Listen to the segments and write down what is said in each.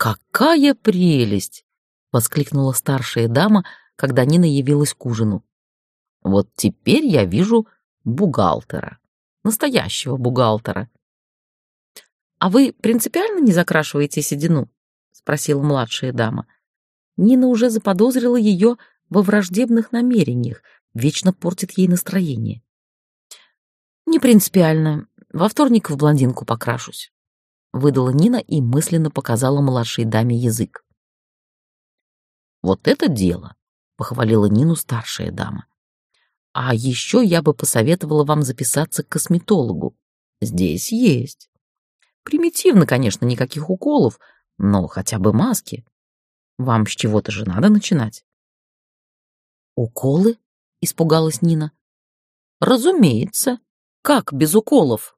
«Какая прелесть!» — воскликнула старшая дама, когда Нина явилась к ужину. «Вот теперь я вижу бухгалтера, настоящего бухгалтера». «А вы принципиально не закрашиваете седину?» — спросила младшая дама. Нина уже заподозрила ее во враждебных намерениях, вечно портит ей настроение. «Не принципиально. Во вторник в блондинку покрашусь», — выдала Нина и мысленно показала младшей даме язык. «Вот это дело!» — похвалила Нину старшая дама. «А еще я бы посоветовала вам записаться к косметологу. Здесь есть. Примитивно, конечно, никаких уколов, но хотя бы маски. Вам с чего-то же надо начинать». «Уколы?» — испугалась Нина. «Разумеется. Как без уколов?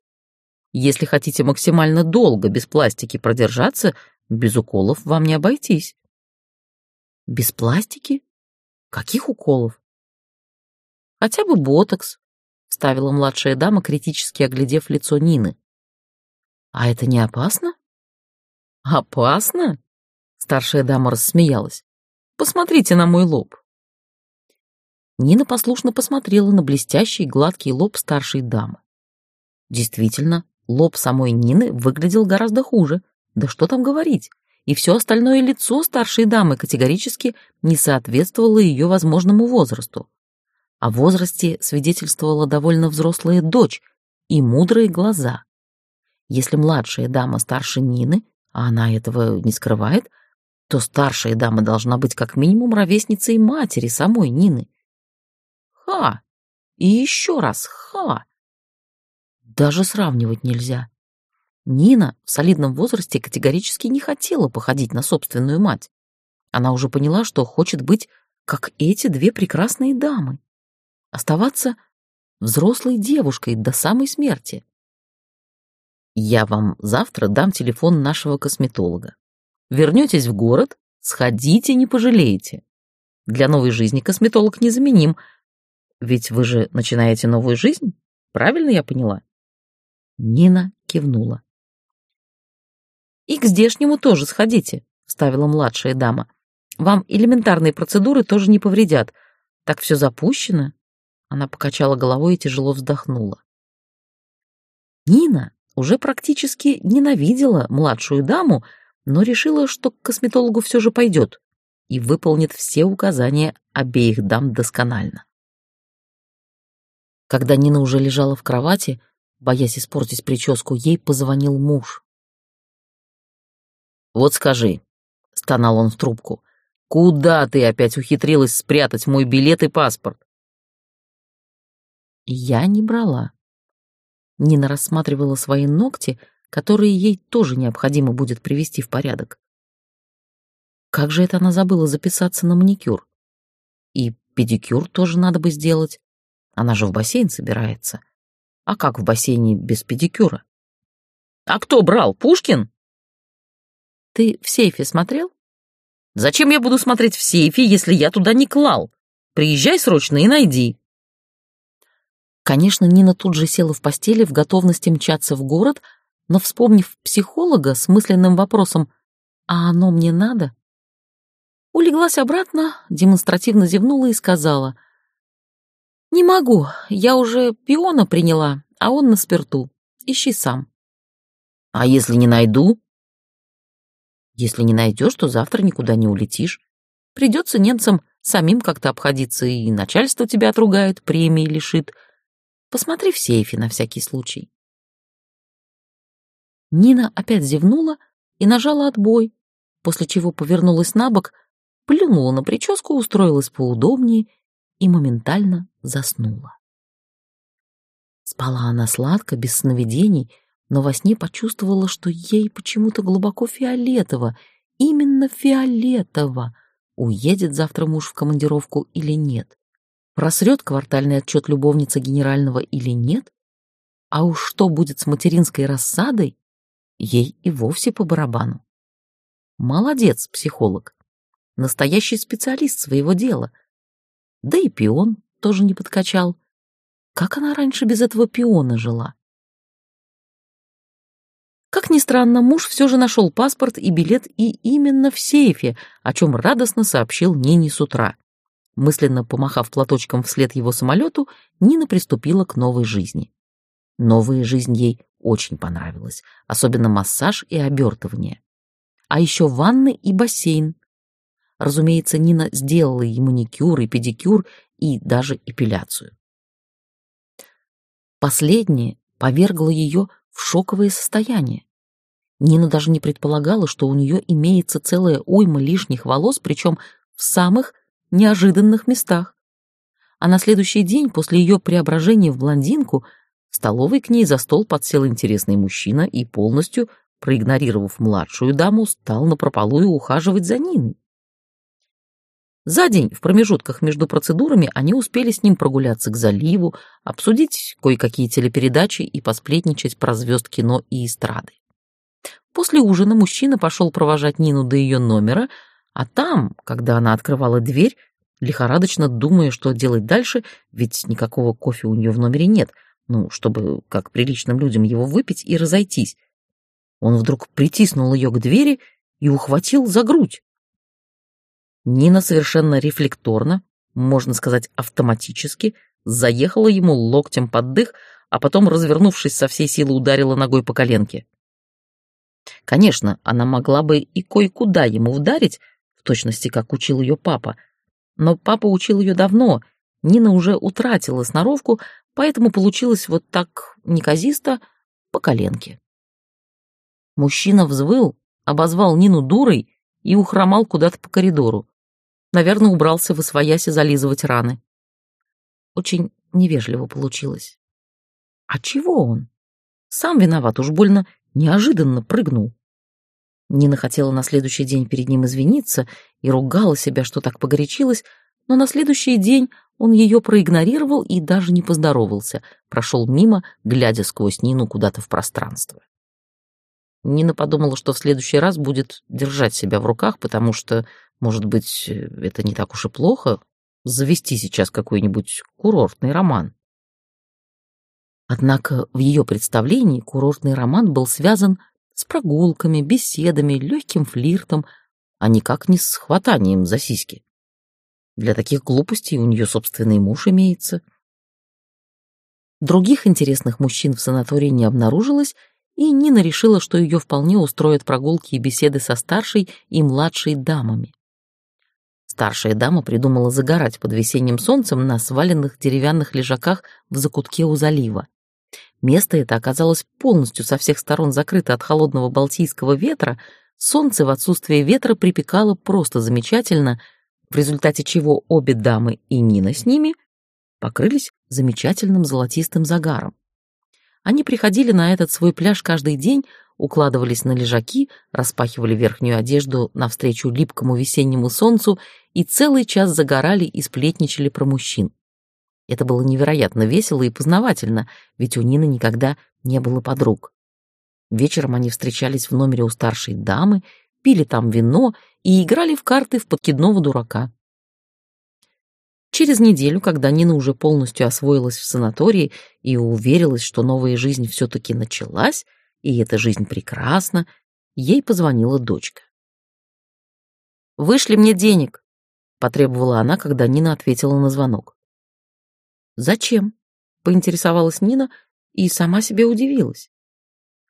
Если хотите максимально долго без пластики продержаться, без уколов вам не обойтись». Без пластики? Каких уколов? Хотя бы ботокс, вставила младшая дама, критически оглядев лицо Нины. А это не опасно? Опасно? Старшая дама рассмеялась. Посмотрите на мой лоб. Нина послушно посмотрела на блестящий гладкий лоб старшей дамы. Действительно, лоб самой Нины выглядел гораздо хуже. Да что там говорить? и все остальное лицо старшей дамы категорически не соответствовало ее возможному возрасту. О возрасте свидетельствовала довольно взрослая дочь и мудрые глаза. Если младшая дама старше Нины, а она этого не скрывает, то старшая дама должна быть как минимум ровесницей матери самой Нины. Ха! И еще раз ха! Даже сравнивать нельзя. Нина в солидном возрасте категорически не хотела походить на собственную мать. Она уже поняла, что хочет быть как эти две прекрасные дамы. Оставаться взрослой девушкой до самой смерти. Я вам завтра дам телефон нашего косметолога. Вернетесь в город, сходите, не пожалеете. Для новой жизни косметолог незаменим. Ведь вы же начинаете новую жизнь, правильно я поняла? Нина кивнула. «И к здешнему тоже сходите», — вставила младшая дама. «Вам элементарные процедуры тоже не повредят. Так все запущено». Она покачала головой и тяжело вздохнула. Нина уже практически ненавидела младшую даму, но решила, что к косметологу все же пойдет и выполнит все указания обеих дам досконально. Когда Нина уже лежала в кровати, боясь испортить прическу, ей позвонил муж. «Вот скажи», — стонал он в трубку, — «куда ты опять ухитрилась спрятать мой билет и паспорт?» Я не брала. Нина рассматривала свои ногти, которые ей тоже необходимо будет привести в порядок. Как же это она забыла записаться на маникюр? И педикюр тоже надо бы сделать. Она же в бассейн собирается. А как в бассейне без педикюра? «А кто брал? Пушкин?» Ты в сейфе смотрел? Зачем я буду смотреть в сейфе, если я туда не клал? Приезжай срочно и найди. Конечно, Нина тут же села в постели в готовности мчаться в город, но, вспомнив психолога с мысленным вопросом «А оно мне надо?», улеглась обратно, демонстративно зевнула и сказала «Не могу, я уже пиона приняла, а он на спирту. Ищи сам». «А если не найду?» Если не найдешь, то завтра никуда не улетишь. Придется немцам самим как-то обходиться, и начальство тебя отругает, премии лишит. Посмотри в сейфе на всякий случай. Нина опять зевнула и нажала отбой, после чего повернулась на бок, плюнула на прическу, устроилась поудобнее и моментально заснула. Спала она сладко, без сновидений, но во сне почувствовала, что ей почему-то глубоко фиолетово, именно фиолетово, уедет завтра муж в командировку или нет, просрет квартальный отчет любовница генерального или нет, а уж что будет с материнской рассадой, ей и вовсе по барабану. Молодец, психолог, настоящий специалист своего дела. Да и пион тоже не подкачал. Как она раньше без этого пиона жила? Как ни странно, муж все же нашел паспорт и билет и именно в сейфе, о чем радостно сообщил Нине с утра. Мысленно помахав платочком вслед его самолету, Нина приступила к новой жизни. Новая жизнь ей очень понравилась, особенно массаж и обертывание. А еще ванны и бассейн. Разумеется, Нина сделала и маникюр, и педикюр, и даже эпиляцию. Последнее повергло ее в шоковое состояние. Нина даже не предполагала, что у нее имеется целая уйма лишних волос, причем в самых неожиданных местах. А на следующий день после ее преображения в блондинку в столовой к ней за стол подсел интересный мужчина и полностью, проигнорировав младшую даму, стал напропалую ухаживать за Ниной. За день в промежутках между процедурами они успели с ним прогуляться к заливу, обсудить кое-какие телепередачи и посплетничать про звезд кино и эстрады. После ужина мужчина пошел провожать Нину до ее номера, а там, когда она открывала дверь, лихорадочно думая, что делать дальше, ведь никакого кофе у нее в номере нет, ну, чтобы, как приличным людям, его выпить и разойтись, он вдруг притиснул ее к двери и ухватил за грудь. Нина совершенно рефлекторно, можно сказать автоматически, заехала ему локтем под дых, а потом, развернувшись со всей силы, ударила ногой по коленке. Конечно, она могла бы и кое-куда ему ударить, в точности, как учил ее папа, но папа учил ее давно, Нина уже утратила сноровку, поэтому получилось вот так неказисто по коленке. Мужчина взвыл, обозвал Нину дурой и ухромал куда-то по коридору. Наверное, убрался в освояси зализывать раны. Очень невежливо получилось. А чего он? Сам виноват, уж больно неожиданно прыгнул. Нина хотела на следующий день перед ним извиниться и ругала себя, что так погорячилась, но на следующий день он ее проигнорировал и даже не поздоровался, прошел мимо, глядя сквозь Нину куда-то в пространство. Нина подумала, что в следующий раз будет держать себя в руках, потому что может быть, это не так уж и плохо завести сейчас какой-нибудь курортный роман. Однако в ее представлении курортный роман был связан с прогулками, беседами, легким флиртом, а никак не с хватанием за сиськи. Для таких глупостей у нее собственный муж имеется. Других интересных мужчин в санатории не обнаружилось, и Нина решила, что ее вполне устроят прогулки и беседы со старшей и младшей дамами. Старшая дама придумала загорать под весенним солнцем на сваленных деревянных лежаках в закутке у залива. Место это оказалось полностью со всех сторон закрыто от холодного балтийского ветра, солнце в отсутствие ветра припекало просто замечательно, в результате чего обе дамы и Нина с ними покрылись замечательным золотистым загаром. Они приходили на этот свой пляж каждый день, укладывались на лежаки, распахивали верхнюю одежду навстречу липкому весеннему солнцу и целый час загорали и сплетничали про мужчин. Это было невероятно весело и познавательно, ведь у Нины никогда не было подруг. Вечером они встречались в номере у старшей дамы, пили там вино и играли в карты в подкидного дурака. Через неделю, когда Нина уже полностью освоилась в санатории и уверилась, что новая жизнь все-таки началась, и эта жизнь прекрасна, ей позвонила дочка. «Вышли мне денег», — потребовала она, когда Нина ответила на звонок. «Зачем?» — поинтересовалась Нина и сама себе удивилась.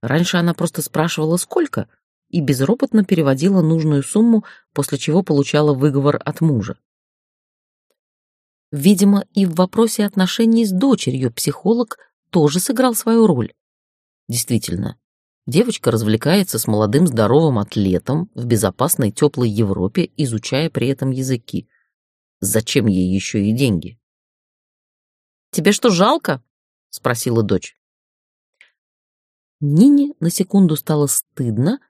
Раньше она просто спрашивала, сколько, и безропотно переводила нужную сумму, после чего получала выговор от мужа. Видимо, и в вопросе отношений с дочерью психолог тоже сыграл свою роль. Действительно, Девочка развлекается с молодым здоровым атлетом в безопасной теплой Европе, изучая при этом языки. Зачем ей еще и деньги? «Тебе что, жалко?» — спросила дочь. Нине на секунду стало стыдно,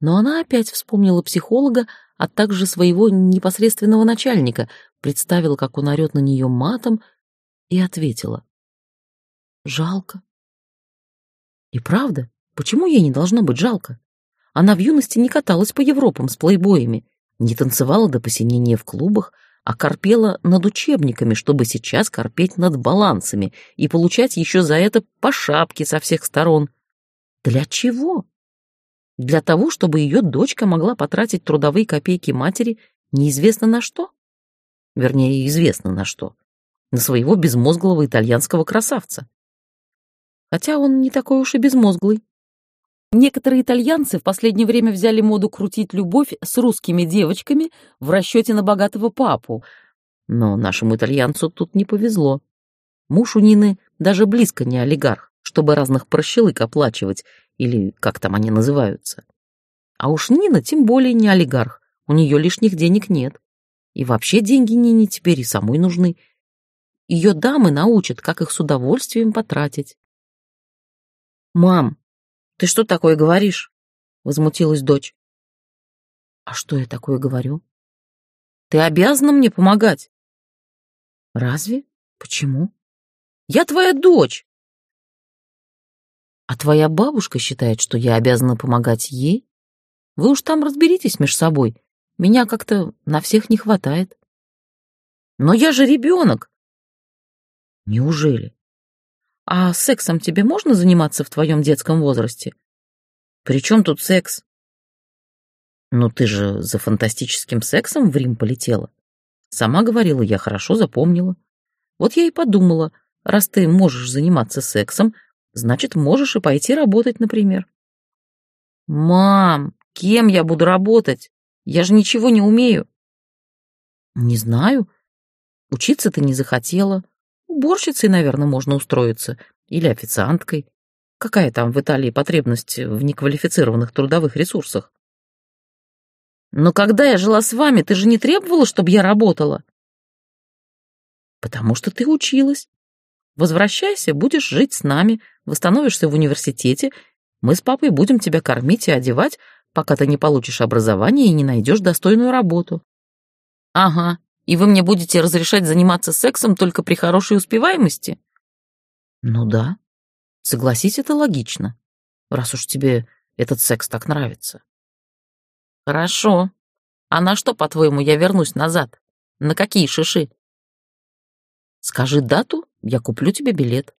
но она опять вспомнила психолога, а также своего непосредственного начальника, представила, как он орет на нее матом, и ответила. «Жалко». И правда, Почему ей не должно быть жалко? Она в юности не каталась по Европам с плейбоями, не танцевала до посинения в клубах, а корпела над учебниками, чтобы сейчас корпеть над балансами и получать еще за это по шапке со всех сторон. Для чего? Для того, чтобы ее дочка могла потратить трудовые копейки матери неизвестно на что? Вернее, известно на что. На своего безмозглого итальянского красавца. Хотя он не такой уж и безмозглый. Некоторые итальянцы в последнее время взяли моду крутить любовь с русскими девочками в расчете на богатого папу. Но нашему итальянцу тут не повезло. Муж у Нины даже близко не олигарх, чтобы разных прощелык оплачивать, или как там они называются. А уж Нина тем более не олигарх, у нее лишних денег нет. И вообще деньги Нине теперь и самой нужны. Ее дамы научат, как их с удовольствием потратить. «Мам, ты что такое говоришь?» — возмутилась дочь. «А что я такое говорю?» «Ты обязана мне помогать». «Разве? Почему?» «Я твоя дочь!» «А твоя бабушка считает, что я обязана помогать ей? Вы уж там разберитесь между собой. Меня как-то на всех не хватает». «Но я же ребенок!» «Неужели? А сексом тебе можно заниматься в твоем детском возрасте? При чем тут секс? Ну ты же за фантастическим сексом в Рим полетела. Сама говорила, я хорошо запомнила. Вот я и подумала, раз ты можешь заниматься сексом, значит, можешь и пойти работать, например. Мам, кем я буду работать? Я же ничего не умею. Не знаю. Учиться ты не захотела. Уборщицей, наверное, можно устроиться. Или официанткой. Какая там в Италии потребность в неквалифицированных трудовых ресурсах? Но когда я жила с вами, ты же не требовала, чтобы я работала? Потому что ты училась. Возвращайся, будешь жить с нами, восстановишься в университете. Мы с папой будем тебя кормить и одевать, пока ты не получишь образование и не найдешь достойную работу. Ага, и вы мне будете разрешать заниматься сексом только при хорошей успеваемости? Ну да. Согласись, это логично, раз уж тебе этот секс так нравится. Хорошо. А на что, по-твоему, я вернусь назад? На какие шиши? Скажи дату, я куплю тебе билет.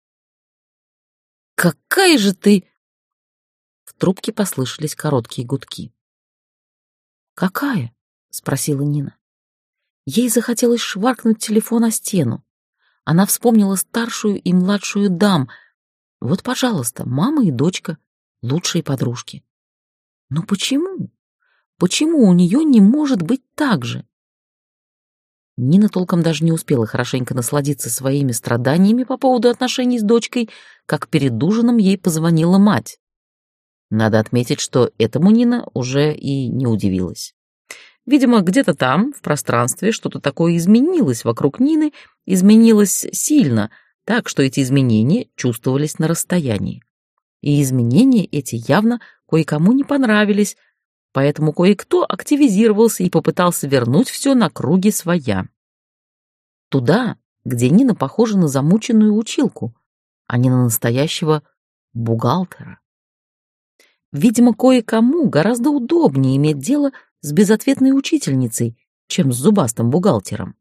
Какая же ты... Трубке послышались короткие гудки. «Какая?» — спросила Нина. Ей захотелось шваркнуть телефон о стену. Она вспомнила старшую и младшую дам. Вот, пожалуйста, мама и дочка, лучшие подружки. Но почему? Почему у нее не может быть так же? Нина толком даже не успела хорошенько насладиться своими страданиями по поводу отношений с дочкой, как перед ужином ей позвонила мать. Надо отметить, что этому Нина уже и не удивилась. Видимо, где-то там, в пространстве, что-то такое изменилось вокруг Нины, изменилось сильно, так что эти изменения чувствовались на расстоянии. И изменения эти явно кое-кому не понравились, поэтому кое-кто активизировался и попытался вернуть все на круги своя. Туда, где Нина похожа на замученную училку, а не на настоящего бухгалтера. Видимо, кое-кому гораздо удобнее иметь дело с безответной учительницей, чем с зубастым бухгалтером.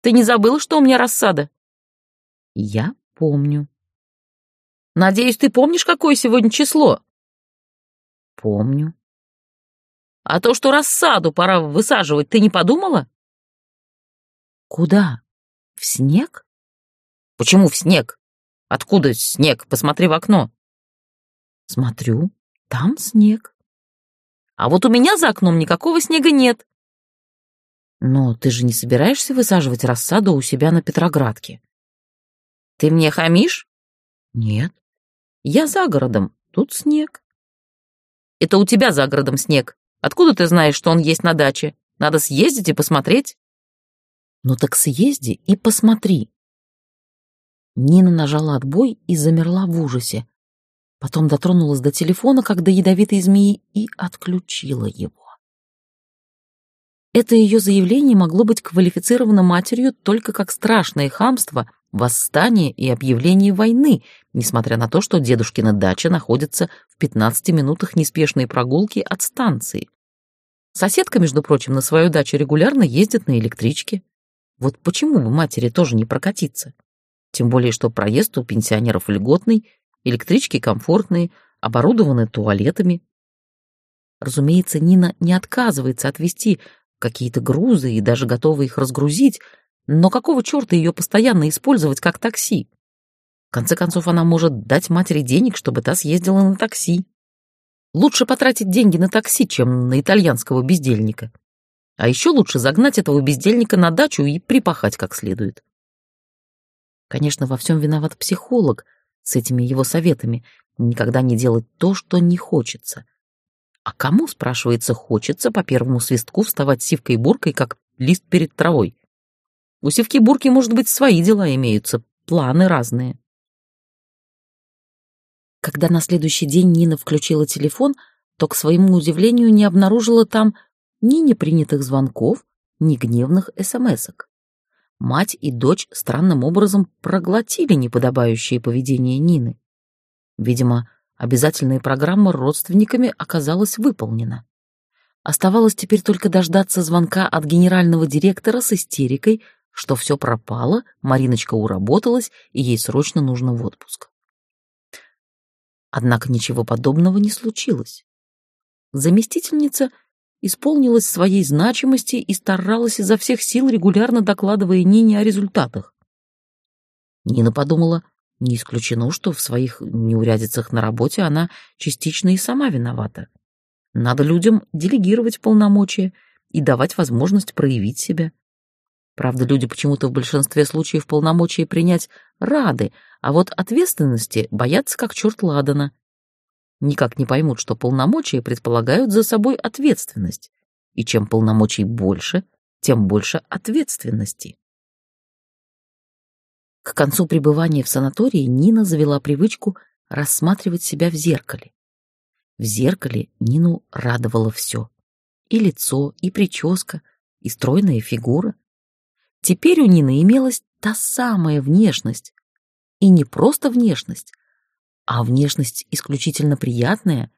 «Ты не забыла, что у меня рассада?» «Я помню». «Надеюсь, ты помнишь, какое сегодня число?» «Помню». «А то, что рассаду пора высаживать, ты не подумала?» «Куда? В снег?» «Почему в снег? Откуда снег? Посмотри в окно». «Смотрю, там снег». А вот у меня за окном никакого снега нет. Но ты же не собираешься высаживать рассаду у себя на Петроградке? Ты мне хамишь? Нет. Я за городом, тут снег. Это у тебя за городом снег. Откуда ты знаешь, что он есть на даче? Надо съездить и посмотреть. Ну так съезди и посмотри. Нина нажала отбой и замерла в ужасе. Потом дотронулась до телефона, как до ядовитой змеи, и отключила его. Это ее заявление могло быть квалифицировано матерью только как страшное хамство, восстание и объявление войны, несмотря на то, что дедушкина дача находится в 15 минутах неспешной прогулки от станции. Соседка, между прочим, на свою дачу регулярно ездит на электричке. Вот почему бы матери тоже не прокатиться? Тем более, что проезд у пенсионеров льготный, Электрички комфортные, оборудованы туалетами. Разумеется, Нина не отказывается отвезти какие-то грузы и даже готова их разгрузить, но какого черта ее постоянно использовать как такси? В конце концов, она может дать матери денег, чтобы та съездила на такси. Лучше потратить деньги на такси, чем на итальянского бездельника. А еще лучше загнать этого бездельника на дачу и припахать как следует. Конечно, во всем виноват психолог с этими его советами никогда не делать то, что не хочется. А кому, спрашивается, хочется по первому свистку вставать сивкой-буркой, как лист перед травой? У сивки-бурки, может быть, свои дела имеются, планы разные. Когда на следующий день Нина включила телефон, то, к своему удивлению, не обнаружила там ни непринятых звонков, ни гневных смс-ок. Мать и дочь странным образом проглотили неподобающее поведение Нины. Видимо, обязательная программа родственниками оказалась выполнена. Оставалось теперь только дождаться звонка от генерального директора с истерикой, что все пропало, Мариночка уработалась, и ей срочно нужно в отпуск. Однако ничего подобного не случилось. Заместительница исполнилась своей значимости и старалась изо всех сил, регулярно докладывая Нине о результатах. Нина подумала, не исключено, что в своих неурядицах на работе она частично и сама виновата. Надо людям делегировать полномочия и давать возможность проявить себя. Правда, люди почему-то в большинстве случаев полномочия принять рады, а вот ответственности боятся как черт ладана. Никак не поймут, что полномочия предполагают за собой ответственность, и чем полномочий больше, тем больше ответственности. К концу пребывания в санатории Нина завела привычку рассматривать себя в зеркале. В зеркале Нину радовало все. И лицо, и прическа, и стройная фигура. Теперь у Нины имелась та самая внешность. И не просто внешность, а внешность исключительно приятная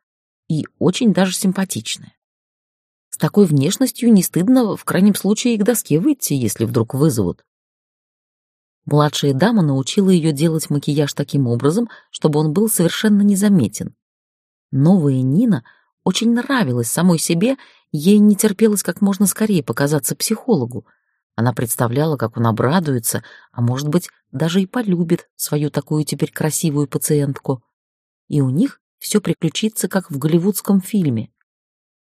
и очень даже симпатичная. С такой внешностью не стыдно в крайнем случае и к доске выйти, если вдруг вызовут. Младшая дама научила ее делать макияж таким образом, чтобы он был совершенно незаметен. Новая Нина очень нравилась самой себе, ей не терпелось как можно скорее показаться психологу, она представляла, как он обрадуется, а может быть, даже и полюбит свою такую теперь красивую пациентку. И у них все приключится, как в голливудском фильме.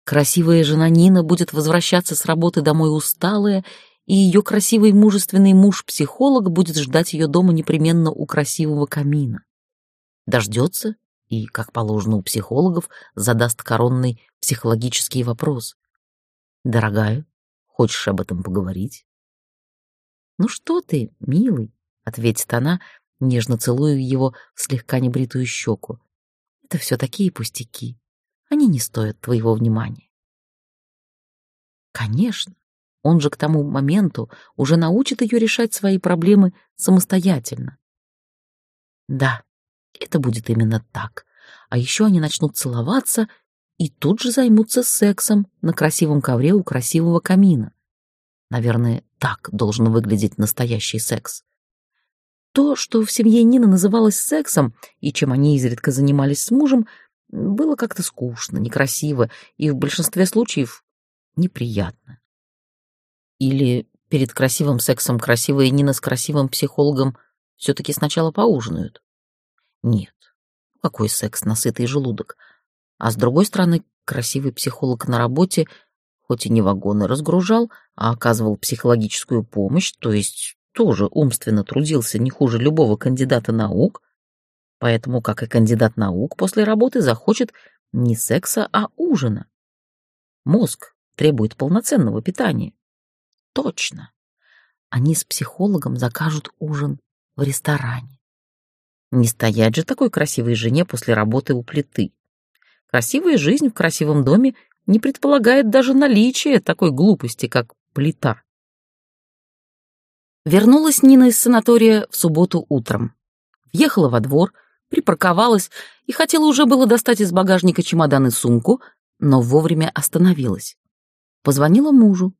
Красивая жена Нина будет возвращаться с работы домой усталая, и ее красивый мужественный муж-психолог будет ждать ее дома непременно у красивого камина. Дождется и, как положено у психологов, задаст коронный психологический вопрос. «Дорогая, Хочешь об этом поговорить?» «Ну что ты, милый?» — ответит она, нежно целуя его в слегка небритую щеку. «Это все такие пустяки. Они не стоят твоего внимания». «Конечно. Он же к тому моменту уже научит ее решать свои проблемы самостоятельно». «Да, это будет именно так. А еще они начнут целоваться и тут же займутся сексом на красивом ковре у красивого камина. Наверное, так должен выглядеть настоящий секс. То, что в семье Нины называлось сексом, и чем они изредка занимались с мужем, было как-то скучно, некрасиво и в большинстве случаев неприятно. Или перед красивым сексом красивая Нина с красивым психологом все-таки сначала поужинают? Нет, какой секс на сытый желудок — а с другой стороны, красивый психолог на работе хоть и не вагоны разгружал, а оказывал психологическую помощь, то есть тоже умственно трудился не хуже любого кандидата наук, поэтому, как и кандидат наук, после работы захочет не секса, а ужина. Мозг требует полноценного питания. Точно. Они с психологом закажут ужин в ресторане. Не стоять же такой красивой жене после работы у плиты. Красивая жизнь в красивом доме не предполагает даже наличие такой глупости, как плита. Вернулась Нина из санатория в субботу утром. Въехала во двор, припарковалась и хотела уже было достать из багажника чемодан и сумку, но вовремя остановилась. Позвонила мужу.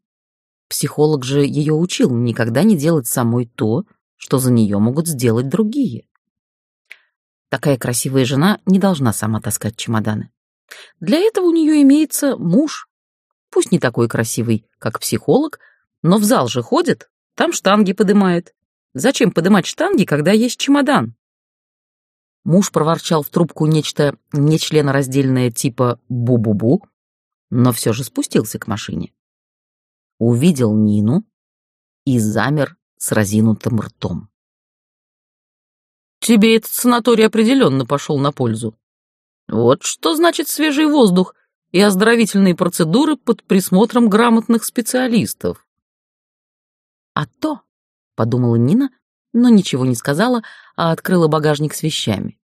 Психолог же ее учил никогда не делать самой то, что за нее могут сделать другие. Такая красивая жена не должна сама таскать чемоданы. Для этого у нее имеется муж. Пусть не такой красивый, как психолог, но в зал же ходит, там штанги подымает. Зачем подымать штанги, когда есть чемодан? Муж проворчал в трубку нечто нечленораздельное типа «бу-бу-бу», но все же спустился к машине. Увидел Нину и замер с разинутым ртом. «Тебе этот санаторий определенно пошел на пользу. Вот что значит свежий воздух и оздоровительные процедуры под присмотром грамотных специалистов». «А то», — подумала Нина, но ничего не сказала, а открыла багажник с вещами.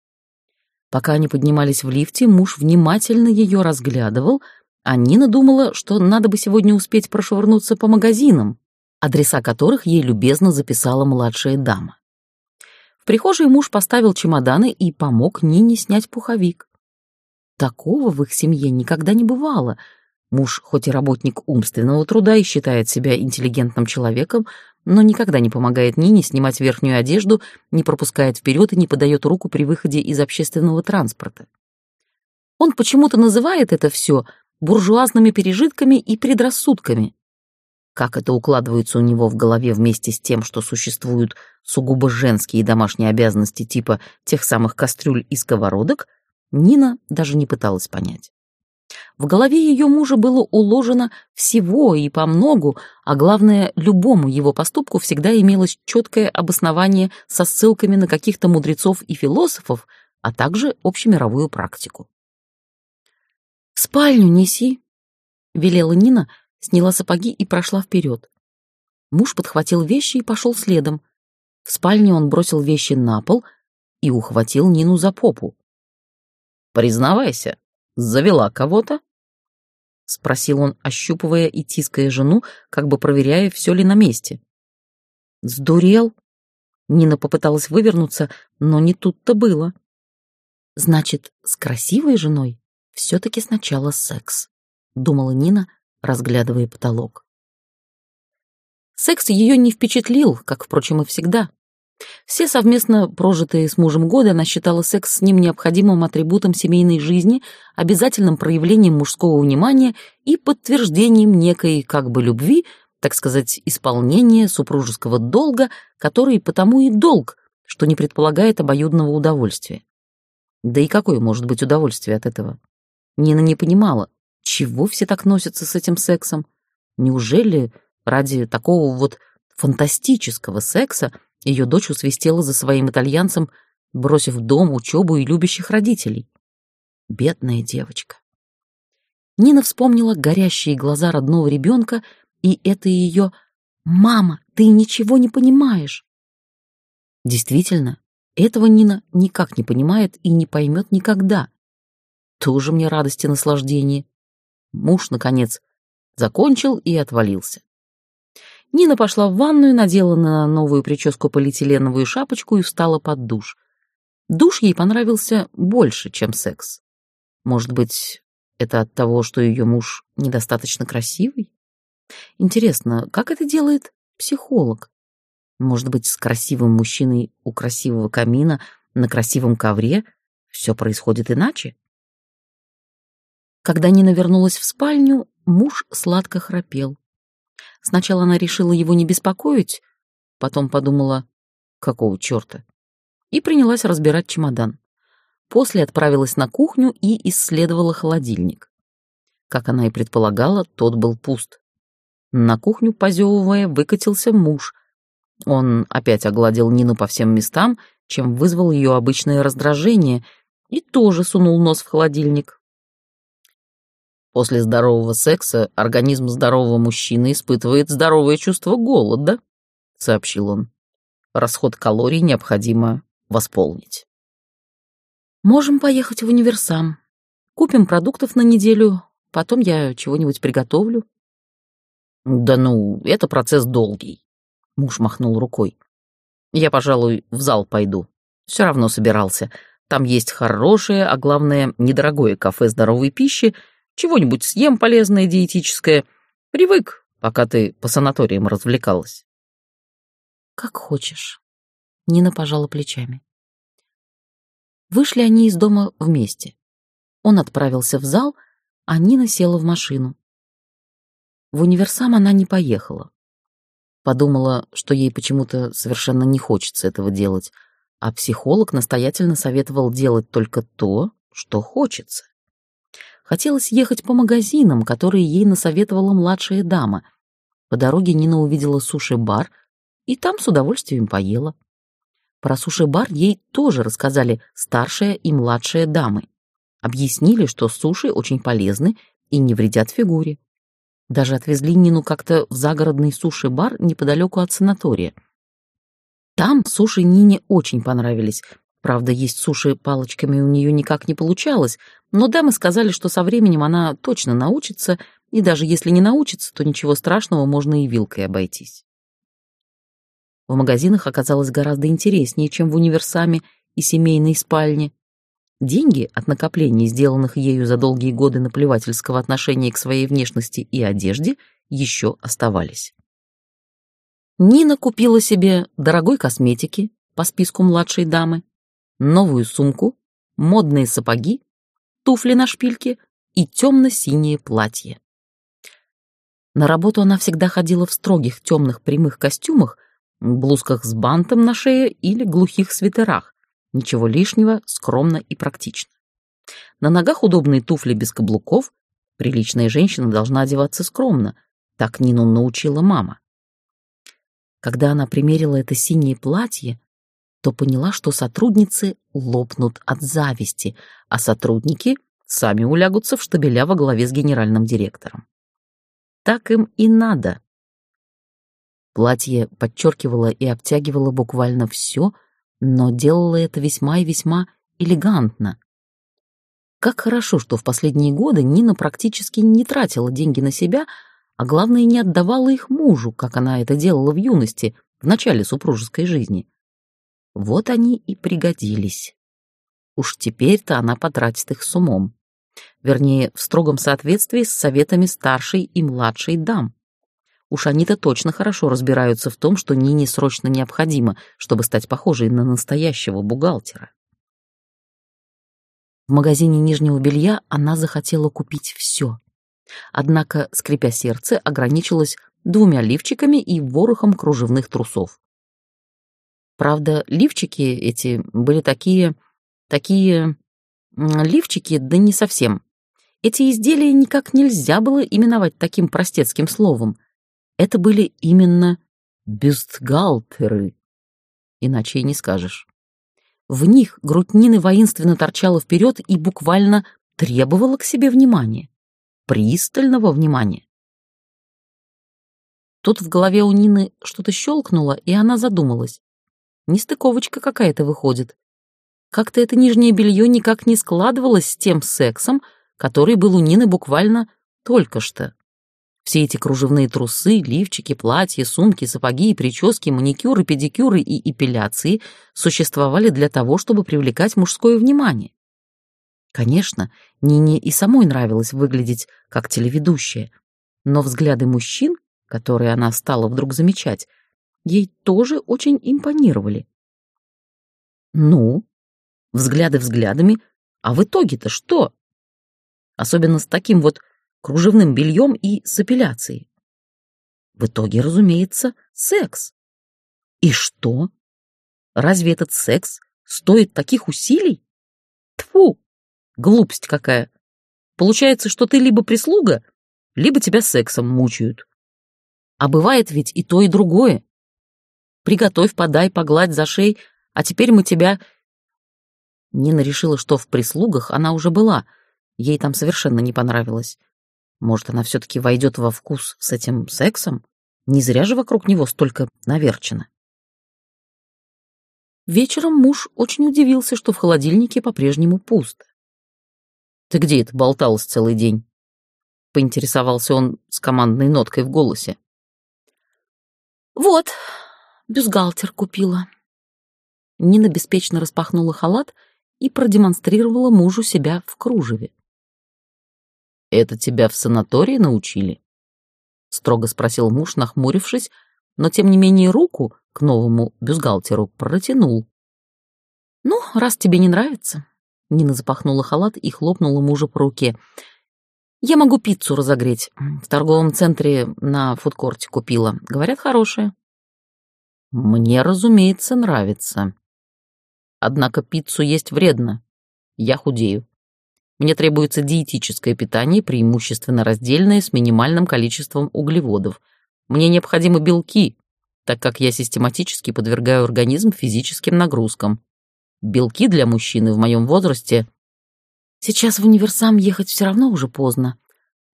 Пока они поднимались в лифте, муж внимательно ее разглядывал, а Нина думала, что надо бы сегодня успеть прошвырнуться по магазинам, адреса которых ей любезно записала младшая дама. В прихожей муж поставил чемоданы и помог Нине снять пуховик. Такого в их семье никогда не бывало. Муж, хоть и работник умственного труда и считает себя интеллигентным человеком, но никогда не помогает Нине снимать верхнюю одежду, не пропускает вперед и не подает руку при выходе из общественного транспорта. Он почему-то называет это все буржуазными пережитками и предрассудками. Как это укладывается у него в голове вместе с тем, что существуют сугубо женские домашние обязанности типа тех самых кастрюль и сковородок, Нина даже не пыталась понять. В голове ее мужа было уложено всего и по многу, а главное, любому его поступку всегда имелось четкое обоснование со ссылками на каких-то мудрецов и философов, а также общемировую практику. «В спальню неси», — велела Нина, сняла сапоги и прошла вперед. Муж подхватил вещи и пошел следом. В спальне он бросил вещи на пол и ухватил Нину за попу. «Признавайся, завела кого-то?» — спросил он, ощупывая и тиская жену, как бы проверяя, все ли на месте. «Сдурел?» Нина попыталась вывернуться, но не тут-то было. «Значит, с красивой женой все-таки сначала секс», — думала Нина, разглядывая потолок. Секс ее не впечатлил, как, впрочем, и всегда. Все совместно прожитые с мужем годы она считала секс с ним необходимым атрибутом семейной жизни, обязательным проявлением мужского внимания и подтверждением некой как бы любви, так сказать, исполнения супружеского долга, который потому и долг, что не предполагает обоюдного удовольствия. Да и какое может быть удовольствие от этого? Нина не понимала, чего все так носятся с этим сексом. Неужели ради такого вот фантастического секса ее дочь усвистела за своим итальянцем, бросив дом, учебу и любящих родителей? Бедная девочка. Нина вспомнила горящие глаза родного ребенка, и это ее «Мама, ты ничего не понимаешь». Действительно, этого Нина никак не понимает и не поймет никогда. Тоже мне радость и наслаждение. Муж, наконец, закончил и отвалился. Нина пошла в ванную, надела на новую прическу полиэтиленовую шапочку и встала под душ. Душ ей понравился больше, чем секс. Может быть, это от того, что ее муж недостаточно красивый? Интересно, как это делает психолог? Может быть, с красивым мужчиной у красивого камина на красивом ковре все происходит иначе? Когда Нина вернулась в спальню, муж сладко храпел. Сначала она решила его не беспокоить, потом подумала, какого черта, и принялась разбирать чемодан. После отправилась на кухню и исследовала холодильник. Как она и предполагала, тот был пуст. На кухню, позевывая, выкатился муж. Он опять огладил Нину по всем местам, чем вызвал ее обычное раздражение, и тоже сунул нос в холодильник. После здорового секса организм здорового мужчины испытывает здоровое чувство голода, сообщил он. Расход калорий необходимо восполнить. Можем поехать в универсам. Купим продуктов на неделю, потом я чего-нибудь приготовлю. Да ну, это процесс долгий. Муж махнул рукой. Я, пожалуй, в зал пойду. Все равно собирался. Там есть хорошее, а главное, недорогое кафе здоровой пищи чего-нибудь съем полезное диетическое. Привык, пока ты по санаториям развлекалась. Как хочешь. Нина пожала плечами. Вышли они из дома вместе. Он отправился в зал, а Нина села в машину. В универсам она не поехала. Подумала, что ей почему-то совершенно не хочется этого делать, а психолог настоятельно советовал делать только то, что хочется. Хотелось ехать по магазинам, которые ей насоветовала младшая дама. По дороге Нина увидела суши-бар и там с удовольствием поела. Про суши-бар ей тоже рассказали старшая и младшая дамы. Объяснили, что суши очень полезны и не вредят фигуре. Даже отвезли Нину как-то в загородный суши-бар неподалеку от санатория. Там суши Нине очень понравились. Правда, есть суши палочками у нее никак не получалось, но дамы сказали, что со временем она точно научится, и даже если не научится, то ничего страшного, можно и вилкой обойтись. В магазинах оказалось гораздо интереснее, чем в универсаме и семейной спальне. Деньги от накоплений, сделанных ею за долгие годы наплевательского отношения к своей внешности и одежде, еще оставались. Нина купила себе дорогой косметики по списку младшей дамы, новую сумку, модные сапоги, туфли на шпильке и темно-синее платье. На работу она всегда ходила в строгих темных прямых костюмах, блузках с бантом на шее или глухих свитерах. Ничего лишнего, скромно и практично. На ногах удобные туфли без каблуков. Приличная женщина должна одеваться скромно. Так Нину научила мама. Когда она примерила это синее платье, то поняла, что сотрудницы лопнут от зависти, а сотрудники сами улягутся в штабеля во главе с генеральным директором. Так им и надо. Платье подчеркивало и обтягивало буквально все, но делало это весьма и весьма элегантно. Как хорошо, что в последние годы Нина практически не тратила деньги на себя, а главное, не отдавала их мужу, как она это делала в юности, в начале супружеской жизни. Вот они и пригодились. Уж теперь-то она потратит их с умом. Вернее, в строгом соответствии с советами старшей и младшей дам. Уж они-то точно хорошо разбираются в том, что Нине срочно необходимо, чтобы стать похожей на настоящего бухгалтера. В магазине нижнего белья она захотела купить все. Однако, скрипя сердце, ограничилась двумя лифчиками и ворохом кружевных трусов. Правда, лифчики эти были такие... такие... лифчики, да не совсем. Эти изделия никак нельзя было именовать таким простецким словом — это были именно бюстгальтеры. Иначе и не скажешь. В них грудь Нины воинственно торчала вперед и буквально требовала к себе внимания. Пристального внимания. Тут в голове у Нины что-то щелкнуло, и она задумалась. Нестыковочка какая-то выходит. Как-то это нижнее белье никак не складывалось с тем сексом, который был у Нины буквально только что. Все эти кружевные трусы, лифчики, платья, сумки, сапоги и прически, маникюры, педикюры и эпиляции существовали для того, чтобы привлекать мужское внимание. Конечно, Нине и самой нравилось выглядеть как телеведущая, но взгляды мужчин, которые она стала вдруг замечать, ей тоже очень импонировали. Ну, взгляды взглядами, а в итоге-то что? Особенно с таким вот кружевным бельем и с эпиляцией. В итоге, разумеется, секс. И что? Разве этот секс стоит таких усилий? Тфу, глупость какая. Получается, что ты либо прислуга, либо тебя сексом мучают. А бывает ведь и то, и другое. Приготовь, подай, погладь за шеей, а теперь мы тебя... Нина решила, что в прислугах она уже была, ей там совершенно не понравилось. Может, она все-таки войдет во вкус с этим сексом? Не зря же вокруг него столько наверчено. Вечером муж очень удивился, что в холодильнике по-прежнему пусто. «Ты где это болталась целый день?» — поинтересовался он с командной ноткой в голосе. «Вот, бюстгальтер купила». Нина беспечно распахнула халат и продемонстрировала мужу себя в кружеве. «Это тебя в санатории научили?» — строго спросил муж, нахмурившись, но тем не менее руку к новому бюстгальтеру протянул. «Ну, раз тебе не нравится...» Нина запахнула халат и хлопнула мужа по руке. «Я могу пиццу разогреть. В торговом центре на фудкорте купила. Говорят, хорошая». «Мне, разумеется, нравится. Однако пиццу есть вредно. Я худею. Мне требуется диетическое питание, преимущественно раздельное, с минимальным количеством углеводов. Мне необходимы белки, так как я систематически подвергаю организм физическим нагрузкам. Белки для мужчины в моем возрасте... Сейчас в универсам ехать все равно уже поздно.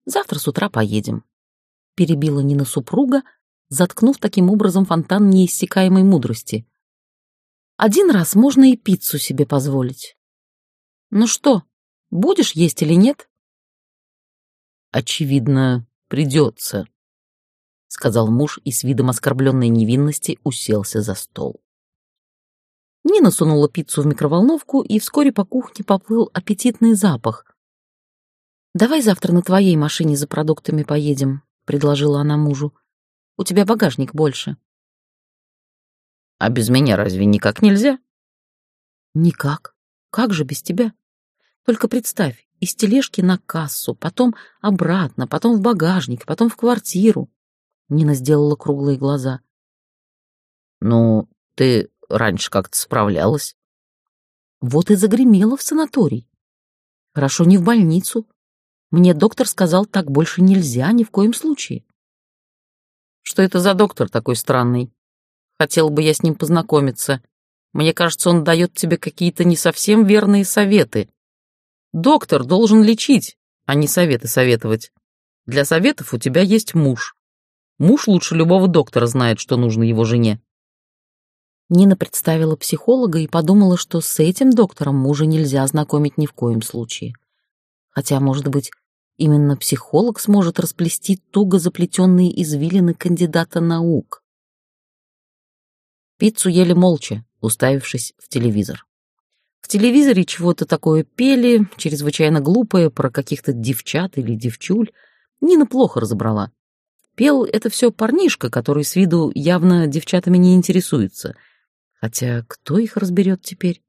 Завтра с утра поедем. Перебила Нина супруга, заткнув таким образом фонтан неиссякаемой мудрости. Один раз можно и пиццу себе позволить. Ну что, будешь есть или нет? Очевидно, придется, сказал муж и с видом оскорбленной невинности уселся за стол. Нина сунула пиццу в микроволновку, и вскоре по кухне поплыл аппетитный запах. «Давай завтра на твоей машине за продуктами поедем», — предложила она мужу. «У тебя багажник больше». «А без меня разве никак нельзя?» «Никак. Как же без тебя? Только представь, из тележки на кассу, потом обратно, потом в багажник, потом в квартиру». Нина сделала круглые глаза. «Ну, ты раньше как-то справлялась. Вот и загремела в санаторий. Хорошо, не в больницу. Мне доктор сказал, так больше нельзя ни в коем случае. Что это за доктор такой странный? Хотел бы я с ним познакомиться. Мне кажется, он дает тебе какие-то не совсем верные советы. Доктор должен лечить, а не советы советовать. Для советов у тебя есть муж. Муж лучше любого доктора знает, что нужно его жене. Нина представила психолога и подумала, что с этим доктором мужа нельзя знакомить ни в коем случае. Хотя, может быть, именно психолог сможет расплести туго заплетенные извилины кандидата наук. Пиццу ели молча, уставившись в телевизор. В телевизоре чего-то такое пели, чрезвычайно глупое, про каких-то девчат или девчуль. Нина плохо разобрала. Пел это все парнишка, который с виду явно девчатами не интересуется — Хотя кто их разберет теперь?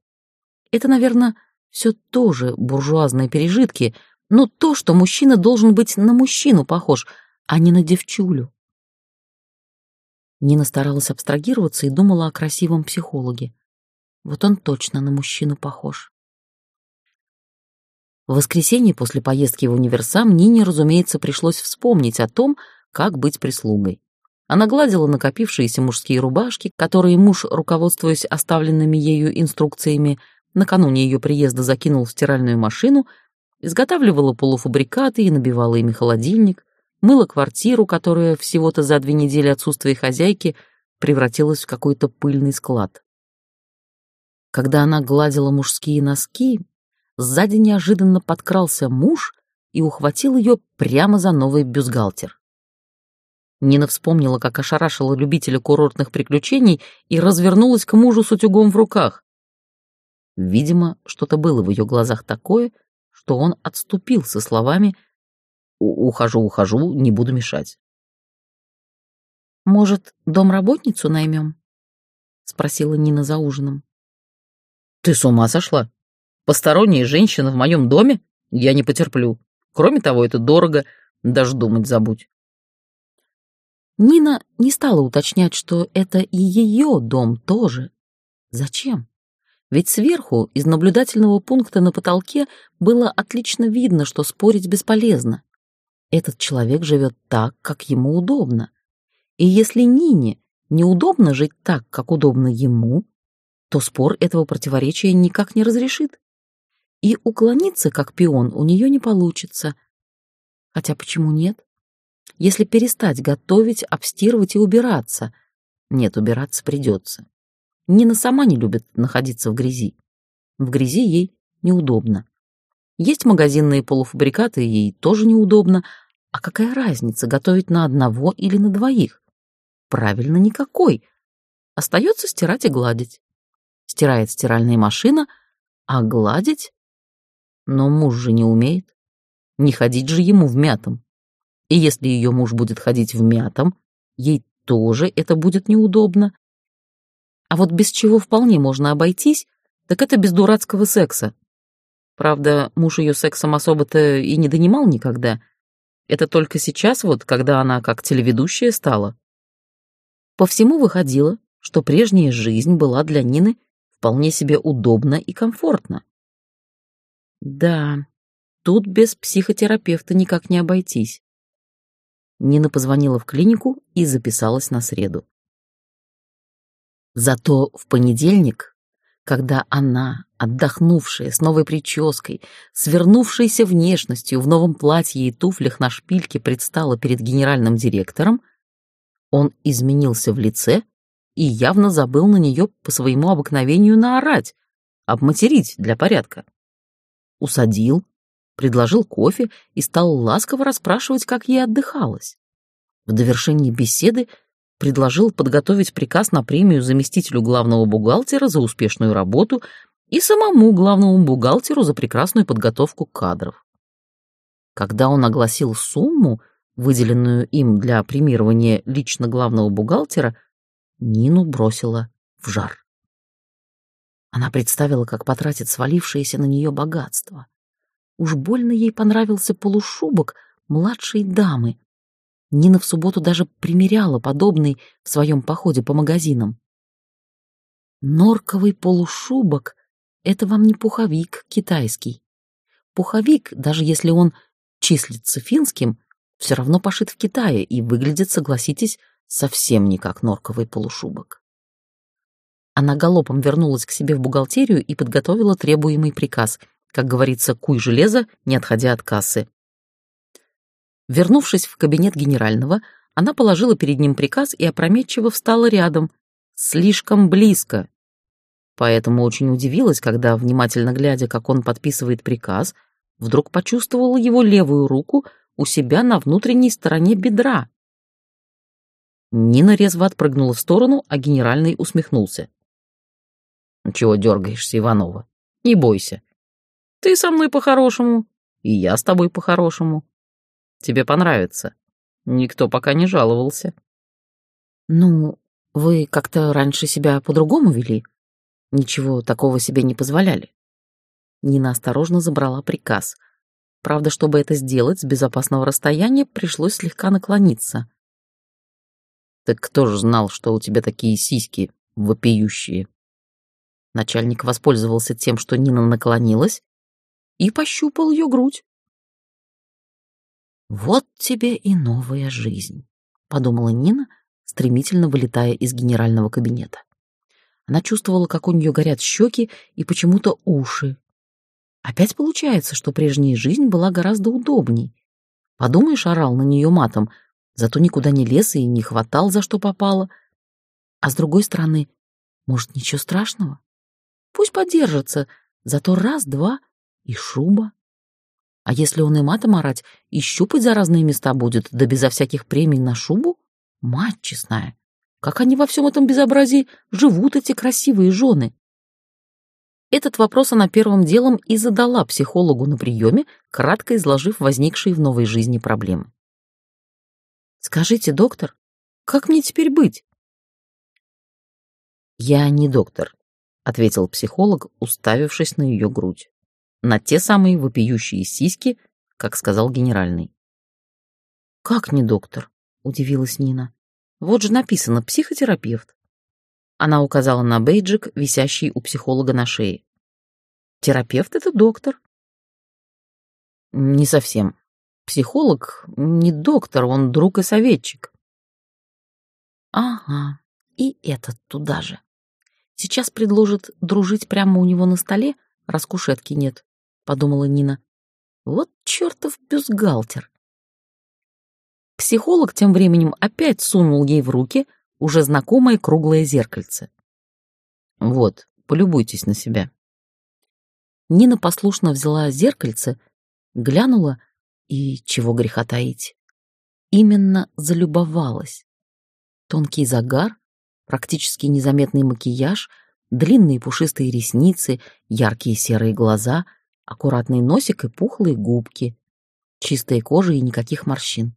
Это, наверное, все тоже буржуазные пережитки, но то, что мужчина должен быть на мужчину похож, а не на девчулю. Нина старалась абстрагироваться и думала о красивом психологе. Вот он точно на мужчину похож. В воскресенье после поездки в универсам Нине, разумеется, пришлось вспомнить о том, как быть прислугой. Она гладила накопившиеся мужские рубашки, которые муж, руководствуясь оставленными ею инструкциями, накануне ее приезда закинул в стиральную машину, изготавливала полуфабрикаты и набивала ими холодильник, мыла квартиру, которая всего-то за две недели отсутствия хозяйки превратилась в какой-то пыльный склад. Когда она гладила мужские носки, сзади неожиданно подкрался муж и ухватил ее прямо за новый бюстгальтер. Нина вспомнила, как ошарашила любителя курортных приключений и развернулась к мужу с утюгом в руках. Видимо, что-то было в ее глазах такое, что он отступил со словами «Ухожу, ухожу, не буду мешать». «Может, домработницу наймем?» — спросила Нина за ужином. «Ты с ума сошла? Посторонняя женщина в моем доме? Я не потерплю. Кроме того, это дорого, даже думать забудь». Нина не стала уточнять, что это и ее дом тоже. Зачем? Ведь сверху, из наблюдательного пункта на потолке, было отлично видно, что спорить бесполезно. Этот человек живет так, как ему удобно. И если Нине неудобно жить так, как удобно ему, то спор этого противоречия никак не разрешит. И уклониться, как пион, у нее не получится. Хотя почему нет? если перестать готовить, обстирывать и убираться. Нет, убираться придется. Нина сама не любит находиться в грязи. В грязи ей неудобно. Есть магазинные полуфабрикаты, ей тоже неудобно. А какая разница, готовить на одного или на двоих? Правильно, никакой. Остается стирать и гладить. Стирает стиральная машина, а гладить? Но муж же не умеет. Не ходить же ему в мятом. И если ее муж будет ходить в мятом, ей тоже это будет неудобно. А вот без чего вполне можно обойтись, Так это без дурацкого секса. Правда, муж ее сексом особо-то и не донимал никогда. Это только сейчас вот, когда она как телеведущая стала. По всему выходило, что прежняя жизнь была для Нины вполне себе удобна и комфортна. Да, тут без психотерапевта никак не обойтись. Нина позвонила в клинику и записалась на среду. Зато в понедельник, когда она, отдохнувшая, с новой прической, свернувшейся внешностью, в новом платье и туфлях на шпильке предстала перед генеральным директором, он изменился в лице и явно забыл на нее по своему обыкновению наорать, обматерить для порядка. Усадил, предложил кофе и стал ласково расспрашивать, как ей отдыхалось. В довершении беседы предложил подготовить приказ на премию заместителю главного бухгалтера за успешную работу и самому главному бухгалтеру за прекрасную подготовку кадров. Когда он огласил сумму, выделенную им для премирования лично главного бухгалтера, Нину бросила в жар. Она представила, как потратит свалившееся на нее богатство. Уж больно ей понравился полушубок младшей дамы. Нина в субботу даже примеряла подобный в своем походе по магазинам. Норковый полушубок — это вам не пуховик китайский. Пуховик, даже если он числится финским, все равно пошит в Китае и выглядит, согласитесь, совсем не как норковый полушубок. Она галопом вернулась к себе в бухгалтерию и подготовила требуемый приказ — как говорится, куй железо, не отходя от кассы. Вернувшись в кабинет генерального, она положила перед ним приказ и опрометчиво встала рядом, слишком близко. Поэтому очень удивилась, когда, внимательно глядя, как он подписывает приказ, вдруг почувствовала его левую руку у себя на внутренней стороне бедра. Нина резво отпрыгнула в сторону, а генеральный усмехнулся. «Чего дергаешься, Иванова? Не бойся. Ты со мной по-хорошему, и я с тобой по-хорошему. Тебе понравится. Никто пока не жаловался. Ну, вы как-то раньше себя по-другому вели. Ничего такого себе не позволяли. Нина осторожно забрала приказ. Правда, чтобы это сделать с безопасного расстояния, пришлось слегка наклониться. Так кто же знал, что у тебя такие сиськи вопиющие? Начальник воспользовался тем, что Нина наклонилась, и пощупал ее грудь. «Вот тебе и новая жизнь», — подумала Нина, стремительно вылетая из генерального кабинета. Она чувствовала, как у нее горят щеки и почему-то уши. Опять получается, что прежняя жизнь была гораздо удобней. Подумаешь, орал на нее матом, зато никуда не лез и не хватал, за что попало. А с другой стороны, может, ничего страшного? Пусть подержится, зато раз-два и шуба. А если он и матом орать, и щупать за разные места будет, да безо всяких премий на шубу? Мать честная, как они во всем этом безобразии живут, эти красивые жены? Этот вопрос она первым делом и задала психологу на приеме, кратко изложив возникшие в новой жизни проблемы. «Скажите, доктор, как мне теперь быть?» «Я не доктор», — ответил психолог, уставившись на ее грудь на те самые вопиющие сиськи, как сказал генеральный. «Как не доктор?» — удивилась Нина. «Вот же написано «психотерапевт». Она указала на бейджик, висящий у психолога на шее. «Терапевт — это доктор». «Не совсем. Психолог не доктор, он друг и советчик». «Ага, и этот туда же. Сейчас предложит дружить прямо у него на столе, раз кушетки нет подумала Нина. Вот чертов бюстгальтер. Психолог тем временем опять сунул ей в руки уже знакомое круглое зеркальце. Вот, полюбуйтесь на себя. Нина послушно взяла зеркальце, глянула и, чего греха таить, именно залюбовалась. Тонкий загар, практически незаметный макияж, длинные пушистые ресницы, яркие серые глаза — аккуратный носик и пухлые губки, чистая кожа и никаких морщин.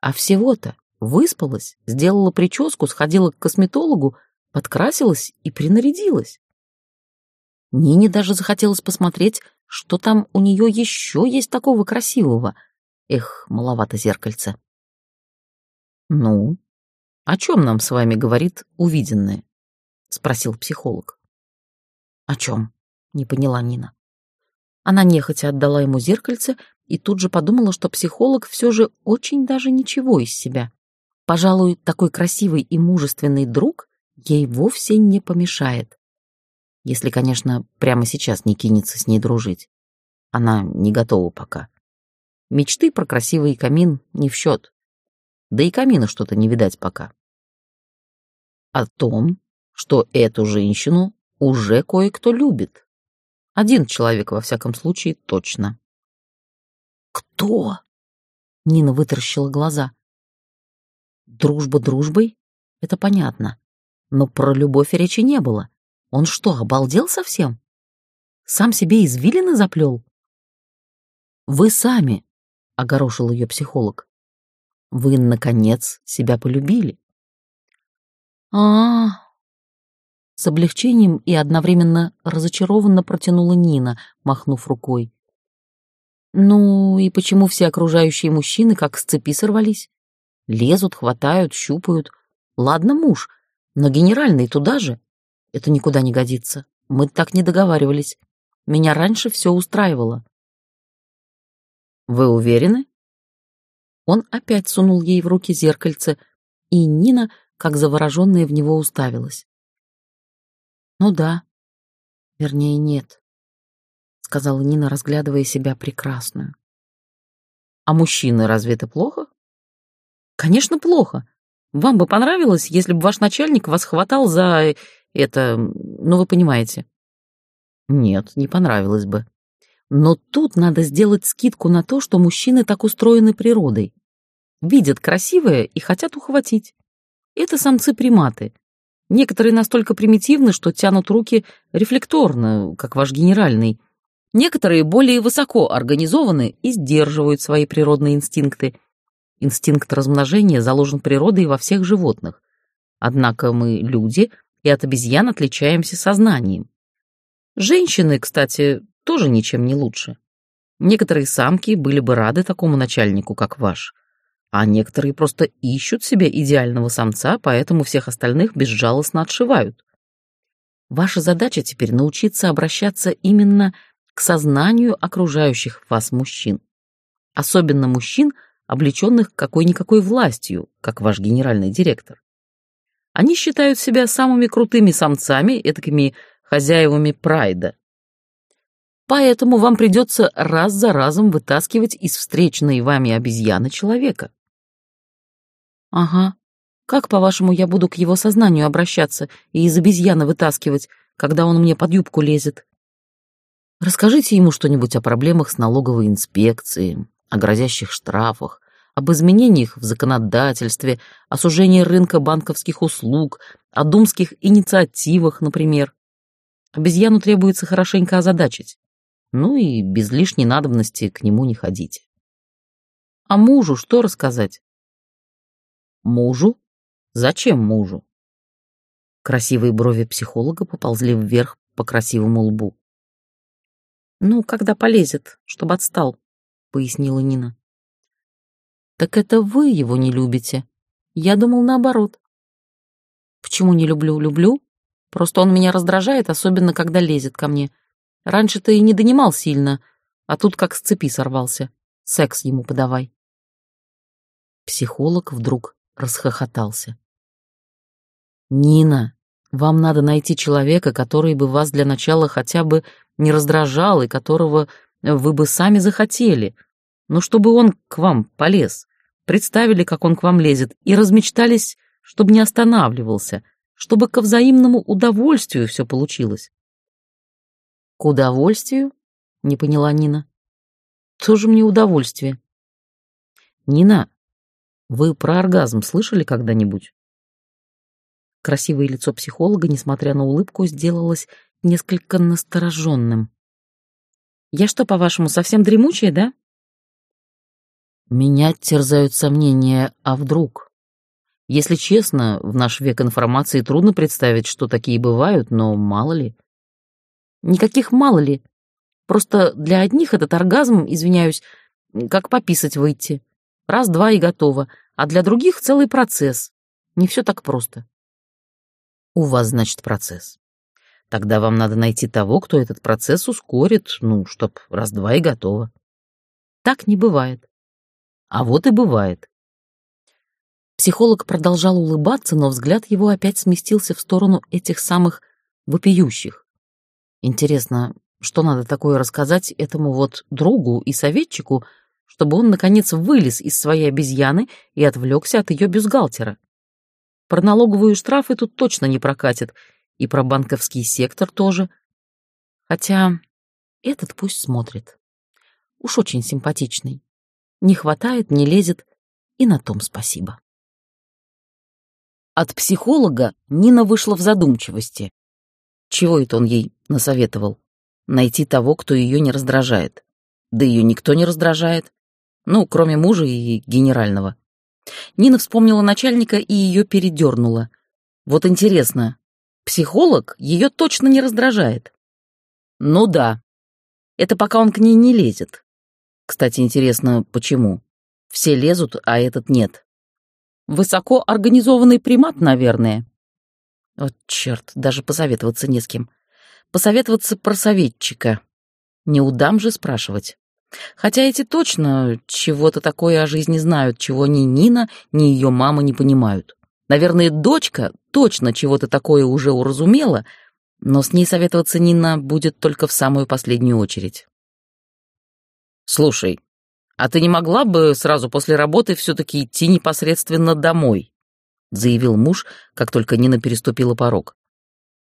А всего-то выспалась, сделала прическу, сходила к косметологу, подкрасилась и принарядилась. Нине даже захотелось посмотреть, что там у нее еще есть такого красивого. Эх, маловато зеркальца. «Ну, о чем нам с вами говорит увиденное?» — спросил психолог. «О чем?» — не поняла Нина. Она нехотя отдала ему зеркальце и тут же подумала, что психолог все же очень даже ничего из себя. Пожалуй, такой красивый и мужественный друг ей вовсе не помешает. Если, конечно, прямо сейчас не кинется с ней дружить. Она не готова пока. Мечты про красивый камин не в счет. Да и камина что-то не видать пока. О том, что эту женщину уже кое-кто любит. Один человек, во всяком случае, точно. «Кто?» — Нина вытаращила глаза. «Дружба дружбой? Это понятно. Но про любовь речи не было. Он что, обалдел совсем? Сам себе извилины заплел?» «Вы сами», — огорошил ее психолог. «Вы, наконец, себя полюбили». А, -а, а С облегчением и одновременно разочарованно протянула Нина, махнув рукой. Ну и почему все окружающие мужчины как с цепи сорвались? Лезут, хватают, щупают. Ладно, муж, но генеральный туда же. Это никуда не годится. Мы так не договаривались. Меня раньше все устраивало. Вы уверены? Он опять сунул ей в руки зеркальце, и Нина, как завороженная, в него уставилась. Ну да. Вернее, нет сказала Нина, разглядывая себя прекрасную. А мужчины, разве это плохо? Конечно, плохо. Вам бы понравилось, если бы ваш начальник вас хватал за это, ну вы понимаете. Нет, не понравилось бы. Но тут надо сделать скидку на то, что мужчины так устроены природой. Видят красивое и хотят ухватить. Это самцы-приматы. Некоторые настолько примитивны, что тянут руки рефлекторно, как ваш генеральный, Некоторые более высоко организованы и сдерживают свои природные инстинкты. Инстинкт размножения заложен природой во всех животных. Однако мы люди и от обезьян отличаемся сознанием. Женщины, кстати, тоже ничем не лучше. Некоторые самки были бы рады такому начальнику, как ваш, а некоторые просто ищут себе идеального самца, поэтому всех остальных безжалостно отшивают. Ваша задача теперь научиться обращаться именно к сознанию окружающих вас мужчин. Особенно мужчин, облеченных какой-никакой властью, как ваш генеральный директор. Они считают себя самыми крутыми самцами, этакими хозяевами прайда. Поэтому вам придется раз за разом вытаскивать из встречной вами обезьяны человека. Ага. Как, по-вашему, я буду к его сознанию обращаться и из обезьяны вытаскивать, когда он мне под юбку лезет? Расскажите ему что-нибудь о проблемах с налоговой инспекцией, о грозящих штрафах, об изменениях в законодательстве, о сужении рынка банковских услуг, о думских инициативах, например. Обезьяну требуется хорошенько озадачить. Ну и без лишней надобности к нему не ходите. А мужу что рассказать? Мужу? Зачем мужу? Красивые брови психолога поползли вверх по красивому лбу. «Ну, когда полезет, чтобы отстал», — пояснила Нина. «Так это вы его не любите. Я думал наоборот». «Почему не люблю? Люблю. Просто он меня раздражает, особенно когда лезет ко мне. Раньше ты и не донимал сильно, а тут как с цепи сорвался. Секс ему подавай». Психолог вдруг расхохотался. «Нина, вам надо найти человека, который бы вас для начала хотя бы не раздражал и которого вы бы сами захотели, но чтобы он к вам полез, представили, как он к вам лезет, и размечтались, чтобы не останавливался, чтобы ко взаимному удовольствию все получилось. — К удовольствию? — не поняла Нина. — Тоже мне удовольствие. — Нина, вы про оргазм слышали когда-нибудь? Красивое лицо психолога, несмотря на улыбку, сделалось несколько настороженным. «Я что, по-вашему, совсем дремучая, да?» «Меня терзают сомнения, а вдруг?» Если честно, в наш век информации трудно представить, что такие бывают, но мало ли. Никаких мало ли. Просто для одних этот оргазм, извиняюсь, как пописать выйти. Раз-два и готово. А для других целый процесс. Не все так просто. У вас, значит, процесс. Тогда вам надо найти того, кто этот процесс ускорит, ну, чтоб раз-два и готово. Так не бывает. А вот и бывает. Психолог продолжал улыбаться, но взгляд его опять сместился в сторону этих самых вопиющих. Интересно, что надо такое рассказать этому вот другу и советчику, чтобы он, наконец, вылез из своей обезьяны и отвлекся от ее бюстгальтера? Про налоговые штрафы тут точно не прокатит, и про банковский сектор тоже. Хотя этот пусть смотрит. Уж очень симпатичный. Не хватает, не лезет, и на том спасибо. От психолога Нина вышла в задумчивости. Чего это он ей насоветовал? Найти того, кто ее не раздражает. Да ее никто не раздражает. Ну, кроме мужа и генерального. Нина вспомнила начальника и ее передернула. Вот интересно, психолог ее точно не раздражает? Ну да. Это пока он к ней не лезет. Кстати, интересно, почему? Все лезут, а этот нет. Высоко организованный примат, наверное. Вот черт, даже посоветоваться не с кем. Посоветоваться про советчика. Не удам же спрашивать. Хотя эти точно чего-то такое о жизни знают, чего ни Нина, ни ее мама не понимают. Наверное, дочка точно чего-то такое уже уразумела, но с ней советоваться Нина будет только в самую последнюю очередь. «Слушай, «А ты не могла бы сразу после работы все-таки идти непосредственно домой?» — заявил муж, как только Нина переступила порог.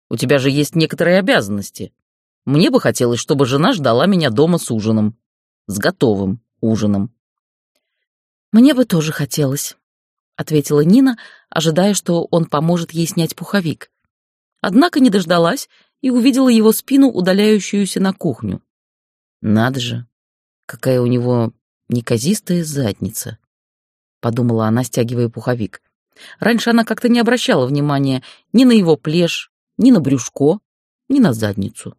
«У тебя же есть некоторые обязанности. Мне бы хотелось, чтобы жена ждала меня дома с ужином. С готовым ужином». «Мне бы тоже хотелось», — ответила Нина, ожидая, что он поможет ей снять пуховик. Однако не дождалась и увидела его спину, удаляющуюся на кухню. «Надо же, какая у него неказистая задница», — подумала она, стягивая пуховик. Раньше она как-то не обращала внимания ни на его плешь, ни на брюшко, ни на задницу.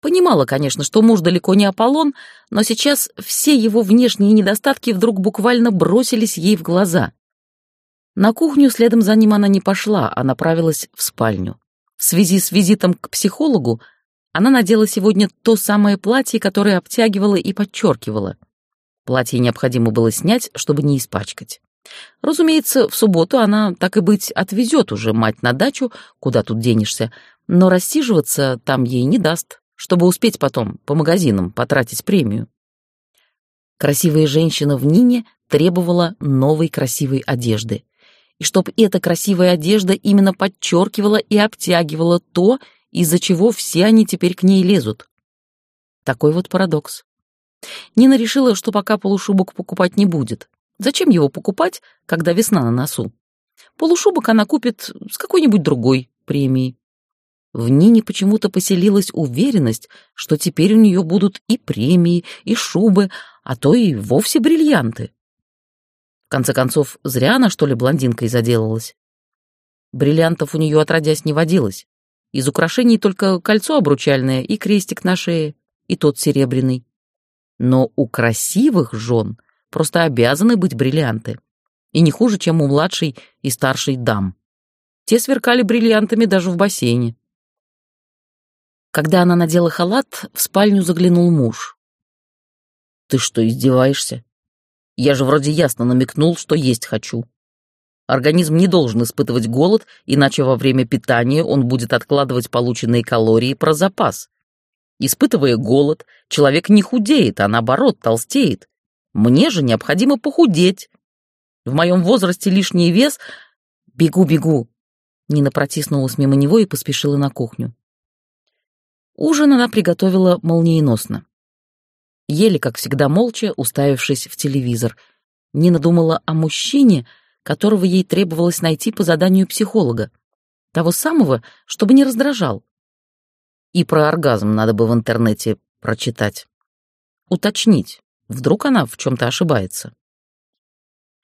Понимала, конечно, что муж далеко не Аполлон, но сейчас все его внешние недостатки вдруг буквально бросились ей в глаза. На кухню следом за ним она не пошла, а направилась в спальню. В связи с визитом к психологу она надела сегодня то самое платье, которое обтягивало и подчеркивало. Платье необходимо было снять, чтобы не испачкать. Разумеется, в субботу она, так и быть, отвезет уже мать на дачу, куда тут денешься, но рассиживаться там ей не даст, чтобы успеть потом по магазинам потратить премию. Красивая женщина в Нине требовала новой красивой одежды. И чтобы эта красивая одежда именно подчеркивала и обтягивала то, из-за чего все они теперь к ней лезут. Такой вот парадокс. Нина решила, что пока полушубок покупать не будет. Зачем его покупать, когда весна на носу? Полушубок она купит с какой-нибудь другой премией. В Нине почему-то поселилась уверенность, что теперь у нее будут и премии, и шубы, а то и вовсе бриллианты. В конце концов, зря она, что ли, блондинкой заделалась. Бриллиантов у нее отродясь не водилось. Из украшений только кольцо обручальное и крестик на шее, и тот серебряный. Но у красивых жен просто обязаны быть бриллианты. И не хуже, чем у младшей и старшей дам. Те сверкали бриллиантами даже в бассейне. Когда она надела халат, в спальню заглянул муж. «Ты что, издеваешься? Я же вроде ясно намекнул, что есть хочу. Организм не должен испытывать голод, иначе во время питания он будет откладывать полученные калории про запас. Испытывая голод, человек не худеет, а наоборот толстеет. Мне же необходимо похудеть. В моем возрасте лишний вес... Бегу, бегу. Нина протиснулась мимо него и поспешила на кухню. Ужин она приготовила молниеносно. Ели, как всегда, молча, уставившись в телевизор. Нина думала о мужчине, которого ей требовалось найти по заданию психолога. Того самого, чтобы не раздражал. И про оргазм надо бы в интернете прочитать. Уточнить, вдруг она в чем-то ошибается.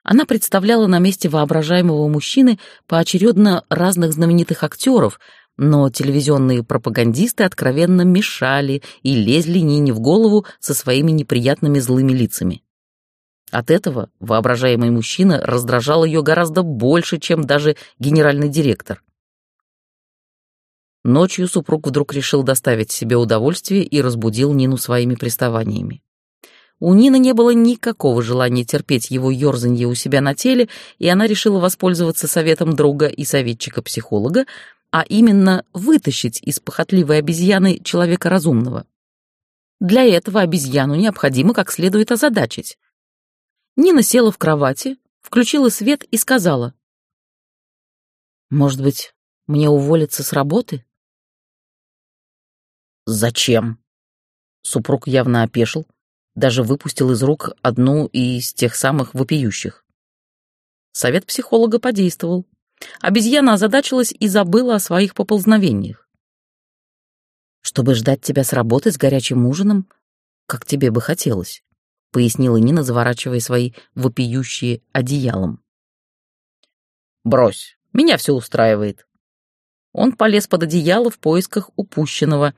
Она представляла на месте воображаемого мужчины поочередно разных знаменитых актеров, но телевизионные пропагандисты откровенно мешали и лезли Нине в голову со своими неприятными злыми лицами. От этого воображаемый мужчина раздражал ее гораздо больше, чем даже генеральный директор. Ночью супруг вдруг решил доставить себе удовольствие и разбудил Нину своими приставаниями. У Нины не было никакого желания терпеть его ерзанье у себя на теле, и она решила воспользоваться советом друга и советчика-психолога, а именно вытащить из похотливой обезьяны человека разумного. Для этого обезьяну необходимо как следует озадачить. Нина села в кровати, включила свет и сказала. «Может быть, мне уволиться с работы?» «Зачем?» Супруг явно опешил, даже выпустил из рук одну из тех самых вопиющих. Совет психолога подействовал. Обезьяна озадачилась и забыла о своих поползновениях. «Чтобы ждать тебя с работы с горячим ужином, как тебе бы хотелось», — пояснила Нина, заворачивая свои вопиющие одеялом. «Брось, меня все устраивает». Он полез под одеяло в поисках упущенного.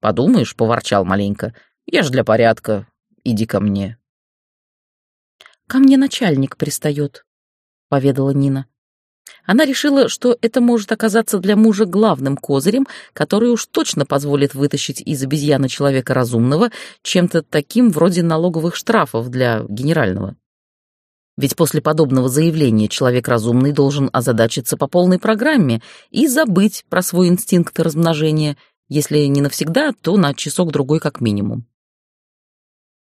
«Подумаешь», — поворчал маленько, — «я ж для порядка, Иди ко мне». «Ко мне начальник пристает», — поведала Нина. Она решила, что это может оказаться для мужа главным козырем, который уж точно позволит вытащить из обезьяны человека разумного чем-то таким вроде налоговых штрафов для генерального. Ведь после подобного заявления человек разумный должен озадачиться по полной программе и забыть про свой инстинкт размножения, если не навсегда, то на часок-другой как минимум.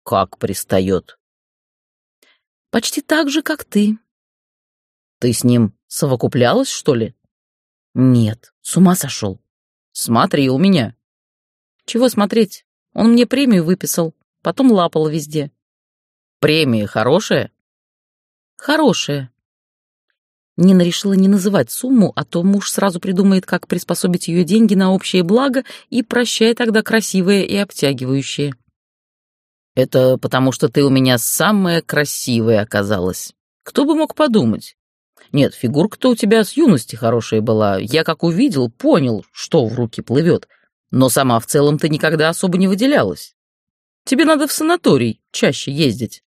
Как пристает? Почти так же, как ты. Ты с ним совокуплялась, что ли? Нет, с ума сошел. Смотри у меня. Чего смотреть? Он мне премию выписал, потом лапал везде. Премия хорошая? Хорошая. Нина решила не называть сумму, а то муж сразу придумает, как приспособить ее деньги на общее благо и прощай тогда красивое и обтягивающее. Это потому, что ты у меня самая красивая оказалась. Кто бы мог подумать? Нет, фигурка-то у тебя с юности хорошая была. Я как увидел, понял, что в руки плывет. Но сама в целом ты никогда особо не выделялась. Тебе надо в санаторий чаще ездить.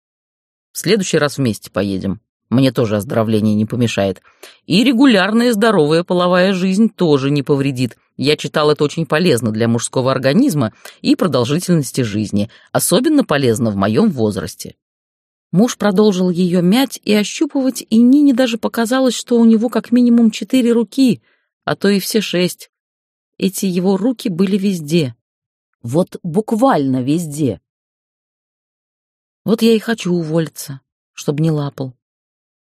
В следующий раз вместе поедем. Мне тоже оздоровление не помешает. И регулярная здоровая половая жизнь тоже не повредит. Я читал, это очень полезно для мужского организма и продолжительности жизни, особенно полезно в моем возрасте. Муж продолжил ее мять и ощупывать, и Нине даже показалось, что у него как минимум четыре руки, а то и все шесть. Эти его руки были везде. Вот буквально везде. Вот я и хочу уволиться, чтобы не лапал.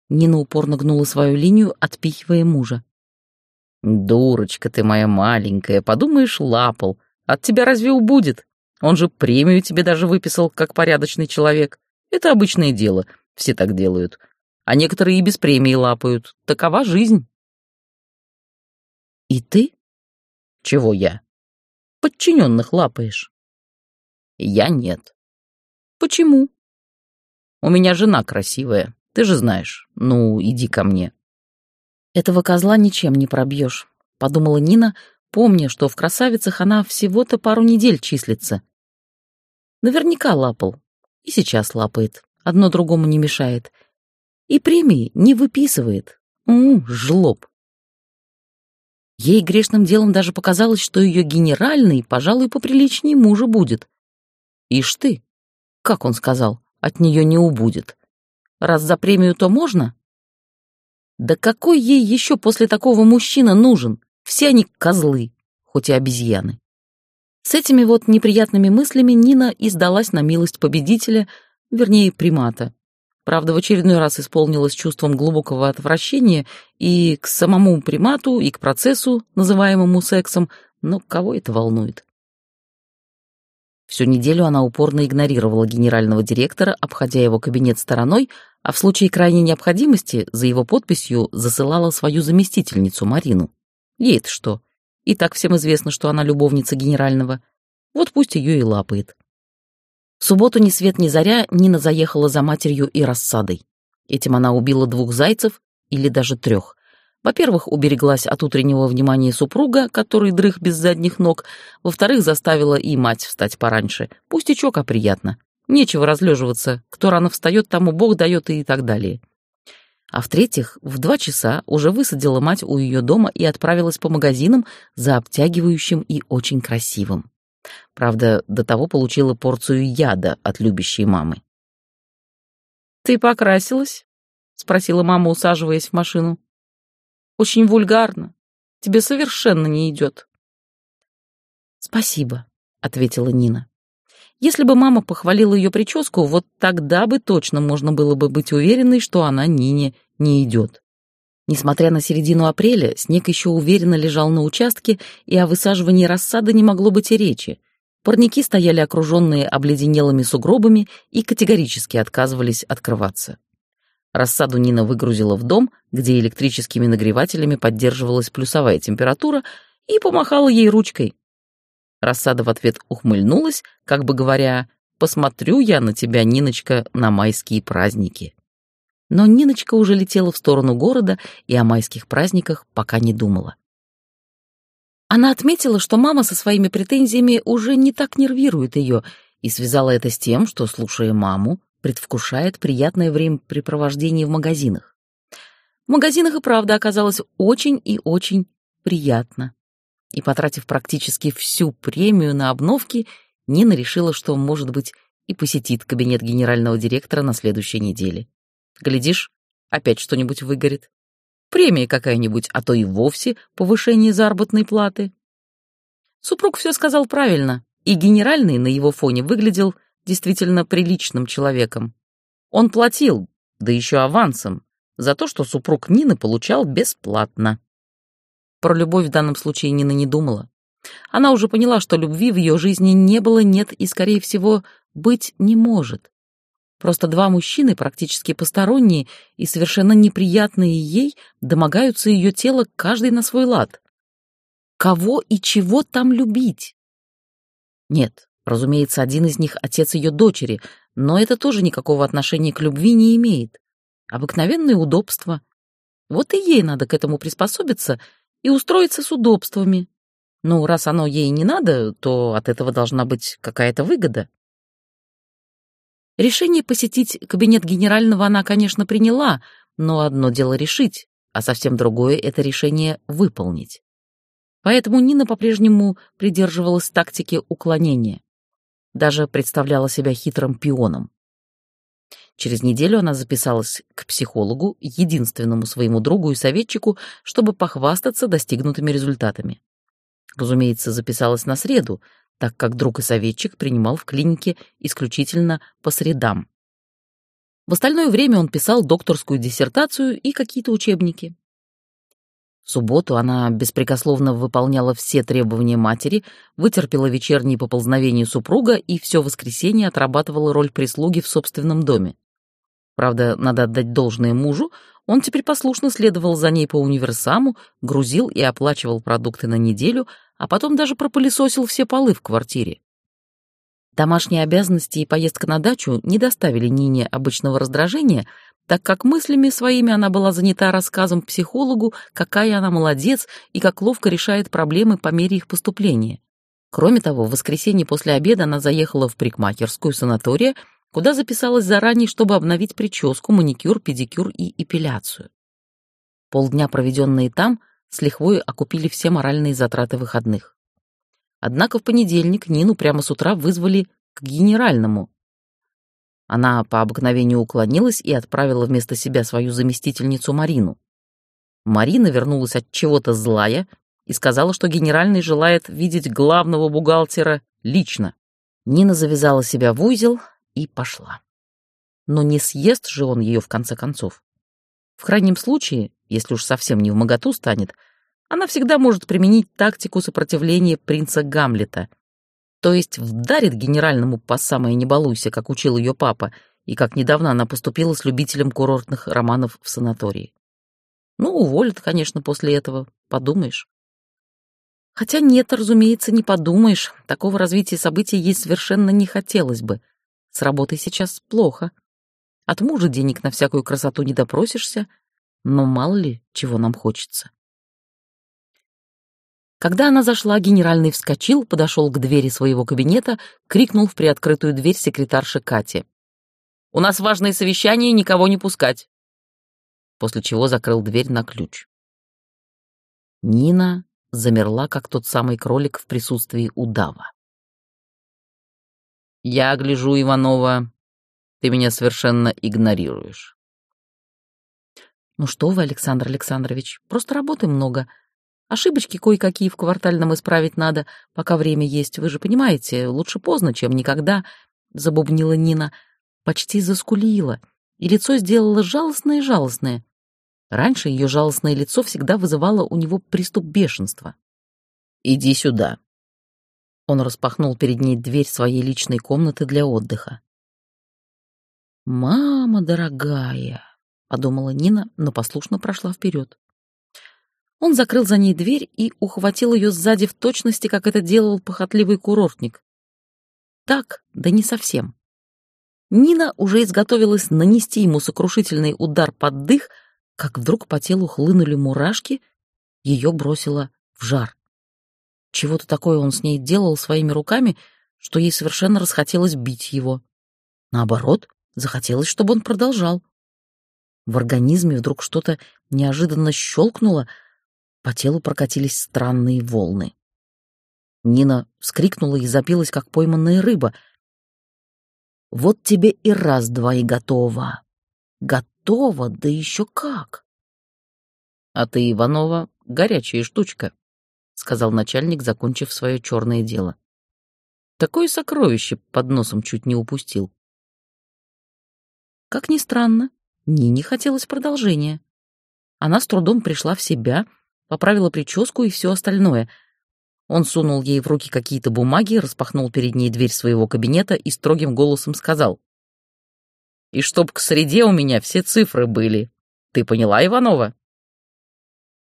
Нина упорно гнула свою линию, отпихивая мужа. «Дурочка ты моя маленькая, подумаешь, лапал. От тебя разве убудет? Он же премию тебе даже выписал, как порядочный человек. Это обычное дело, все так делают. А некоторые и без премии лапают. Такова жизнь». «И ты?» «Чего я?» «Подчиненных лапаешь». «Я нет». «Почему?» «У меня жена красивая, ты же знаешь. Ну, иди ко мне». «Этого козла ничем не пробьешь», — подумала Нина, помня, что в красавицах она всего-то пару недель числится. Наверняка лапал. И сейчас лапает. Одно другому не мешает. И премии не выписывает. У, жлоб. Ей грешным делом даже показалось, что ее генеральный, пожалуй, поприличнее мужа будет. Ишь ты, как он сказал, от нее не убудет. Раз за премию, то можно? Да какой ей еще после такого мужчина нужен? Все они козлы, хоть и обезьяны. С этими вот неприятными мыслями Нина издалась на милость победителя, вернее, примата. Правда, в очередной раз исполнилась чувством глубокого отвращения и к самому примату, и к процессу, называемому сексом, но кого это волнует? Всю неделю она упорно игнорировала генерального директора, обходя его кабинет стороной, а в случае крайней необходимости за его подписью засылала свою заместительницу Марину. Ей-то что? И так всем известно, что она любовница генерального. Вот пусть ее и лапает. В субботу ни свет ни заря Нина заехала за матерью и рассадой. Этим она убила двух зайцев, или даже трех. Во-первых, убереглась от утреннего внимания супруга, который дрых без задних ног. Во-вторых, заставила и мать встать пораньше. Пустячок, а приятно. Нечего разлеживаться. Кто рано встает, тому Бог дает и так далее. А в-третьих, в два часа уже высадила мать у ее дома и отправилась по магазинам за обтягивающим и очень красивым. Правда, до того получила порцию яда от любящей мамы. «Ты покрасилась?» — спросила мама, усаживаясь в машину. «Очень вульгарно. Тебе совершенно не идет». «Спасибо», — ответила Нина. Если бы мама похвалила ее прическу, вот тогда бы точно можно было бы быть уверенной, что она Нине не идет. Несмотря на середину апреля, снег еще уверенно лежал на участке, и о высаживании рассады не могло быть и речи. Парники стояли окруженные обледенелыми сугробами и категорически отказывались открываться. Рассаду Нина выгрузила в дом, где электрическими нагревателями поддерживалась плюсовая температура, и помахала ей ручкой. Рассада в ответ ухмыльнулась, как бы говоря, «Посмотрю я на тебя, Ниночка, на майские праздники». Но Ниночка уже летела в сторону города и о майских праздниках пока не думала. Она отметила, что мама со своими претензиями уже не так нервирует ее, и связала это с тем, что, слушая маму, предвкушает приятное времяпрепровождение в магазинах. В магазинах и правда оказалось очень и очень приятно. И потратив практически всю премию на обновки, Нина решила, что, может быть, и посетит кабинет генерального директора на следующей неделе. Глядишь, опять что-нибудь выгорит премия какая-нибудь, а то и вовсе повышение заработной платы. Супруг все сказал правильно, и генеральный на его фоне выглядел действительно приличным человеком. Он платил, да еще авансом, за то, что супруг Нины получал бесплатно. Про любовь в данном случае Нина не думала. Она уже поняла, что любви в ее жизни не было, нет и, скорее всего, быть не может. Просто два мужчины, практически посторонние и совершенно неприятные ей, домогаются ее тела каждый на свой лад. Кого и чего там любить? Нет, разумеется, один из них — отец ее дочери, но это тоже никакого отношения к любви не имеет. Обыкновенное удобство. Вот и ей надо к этому приспособиться и устроиться с удобствами. Ну, раз оно ей не надо, то от этого должна быть какая-то выгода. Решение посетить кабинет генерального она, конечно, приняла, но одно дело решить, а совсем другое — это решение выполнить. Поэтому Нина по-прежнему придерживалась тактики уклонения. Даже представляла себя хитрым пионом. Через неделю она записалась к психологу, единственному своему другу и советчику, чтобы похвастаться достигнутыми результатами. Разумеется, записалась на среду, так как друг и советчик принимал в клинике исключительно по средам. В остальное время он писал докторскую диссертацию и какие-то учебники. Субботу она беспрекословно выполняла все требования матери, вытерпела вечерние поползновения супруга и все воскресенье отрабатывала роль прислуги в собственном доме. Правда, надо отдать должное мужу, он теперь послушно следовал за ней по универсаму, грузил и оплачивал продукты на неделю, а потом даже пропылесосил все полы в квартире. Домашние обязанности и поездка на дачу не доставили Нине обычного раздражения, так как мыслями своими она была занята рассказом психологу, какая она молодец и как ловко решает проблемы по мере их поступления. Кроме того, в воскресенье после обеда она заехала в парикмахерскую санатория, куда записалась заранее, чтобы обновить прическу, маникюр, педикюр и эпиляцию. Полдня, проведенные там, с лихвой окупили все моральные затраты выходных. Однако в понедельник Нину прямо с утра вызвали к генеральному. Она по обыкновению уклонилась и отправила вместо себя свою заместительницу Марину. Марина вернулась от чего-то злая и сказала, что генеральный желает видеть главного бухгалтера лично. Нина завязала себя в узел и пошла. Но не съест же он ее в конце концов. В крайнем случае, если уж совсем не в моготу станет, она всегда может применить тактику сопротивления принца Гамлета. То есть вдарит генеральному по самое не балуйся, как учил ее папа, и как недавно она поступила с любителем курортных романов в санатории. Ну, уволят, конечно, после этого, подумаешь. Хотя нет, разумеется, не подумаешь, такого развития событий ей совершенно не хотелось бы. С работой сейчас плохо. От мужа денег на всякую красоту не допросишься, но мало ли, чего нам хочется. Когда она зашла, генеральный вскочил, подошел к двери своего кабинета, крикнул в приоткрытую дверь секретарше Кате. «У нас важное совещание, никого не пускать!» После чего закрыл дверь на ключ. Нина замерла, как тот самый кролик в присутствии удава. «Я гляжу, Иванова, ты меня совершенно игнорируешь». «Ну что вы, Александр Александрович, просто работы много», Ошибочки кое-какие в квартальном исправить надо, пока время есть. Вы же понимаете, лучше поздно, чем никогда, — забубнила Нина. Почти заскулила, и лицо сделало жалостное-жалостное. Раньше ее жалостное лицо всегда вызывало у него приступ бешенства. «Иди сюда». Он распахнул перед ней дверь своей личной комнаты для отдыха. «Мама дорогая», — подумала Нина, но послушно прошла вперед. Он закрыл за ней дверь и ухватил ее сзади в точности, как это делал похотливый курортник. Так, да не совсем. Нина уже изготовилась нанести ему сокрушительный удар под дых, как вдруг по телу хлынули мурашки, ее бросило в жар. Чего-то такое он с ней делал своими руками, что ей совершенно расхотелось бить его. Наоборот, захотелось, чтобы он продолжал. В организме вдруг что-то неожиданно щелкнуло, по телу прокатились странные волны. Нина вскрикнула и запилась, как пойманная рыба. «Вот тебе и раз-два и готово. Готово, да еще как!» «А ты, Иванова, горячая штучка», — сказал начальник, закончив свое черное дело. «Такое сокровище под носом чуть не упустил». Как ни странно, Нине хотелось продолжения. Она с трудом пришла в себя — поправила прическу и все остальное. Он сунул ей в руки какие-то бумаги, распахнул перед ней дверь своего кабинета и строгим голосом сказал. «И чтоб к среде у меня все цифры были. Ты поняла, Иванова?»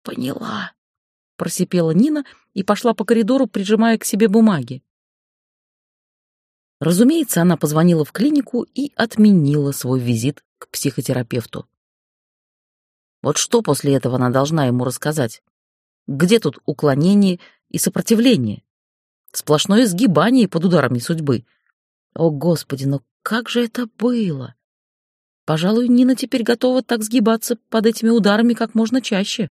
«Поняла», — просипела Нина и пошла по коридору, прижимая к себе бумаги. Разумеется, она позвонила в клинику и отменила свой визит к психотерапевту. Вот что после этого она должна ему рассказать? Где тут уклонение и сопротивление? Сплошное сгибание под ударами судьбы. О, Господи, но как же это было? Пожалуй, Нина теперь готова так сгибаться под этими ударами как можно чаще.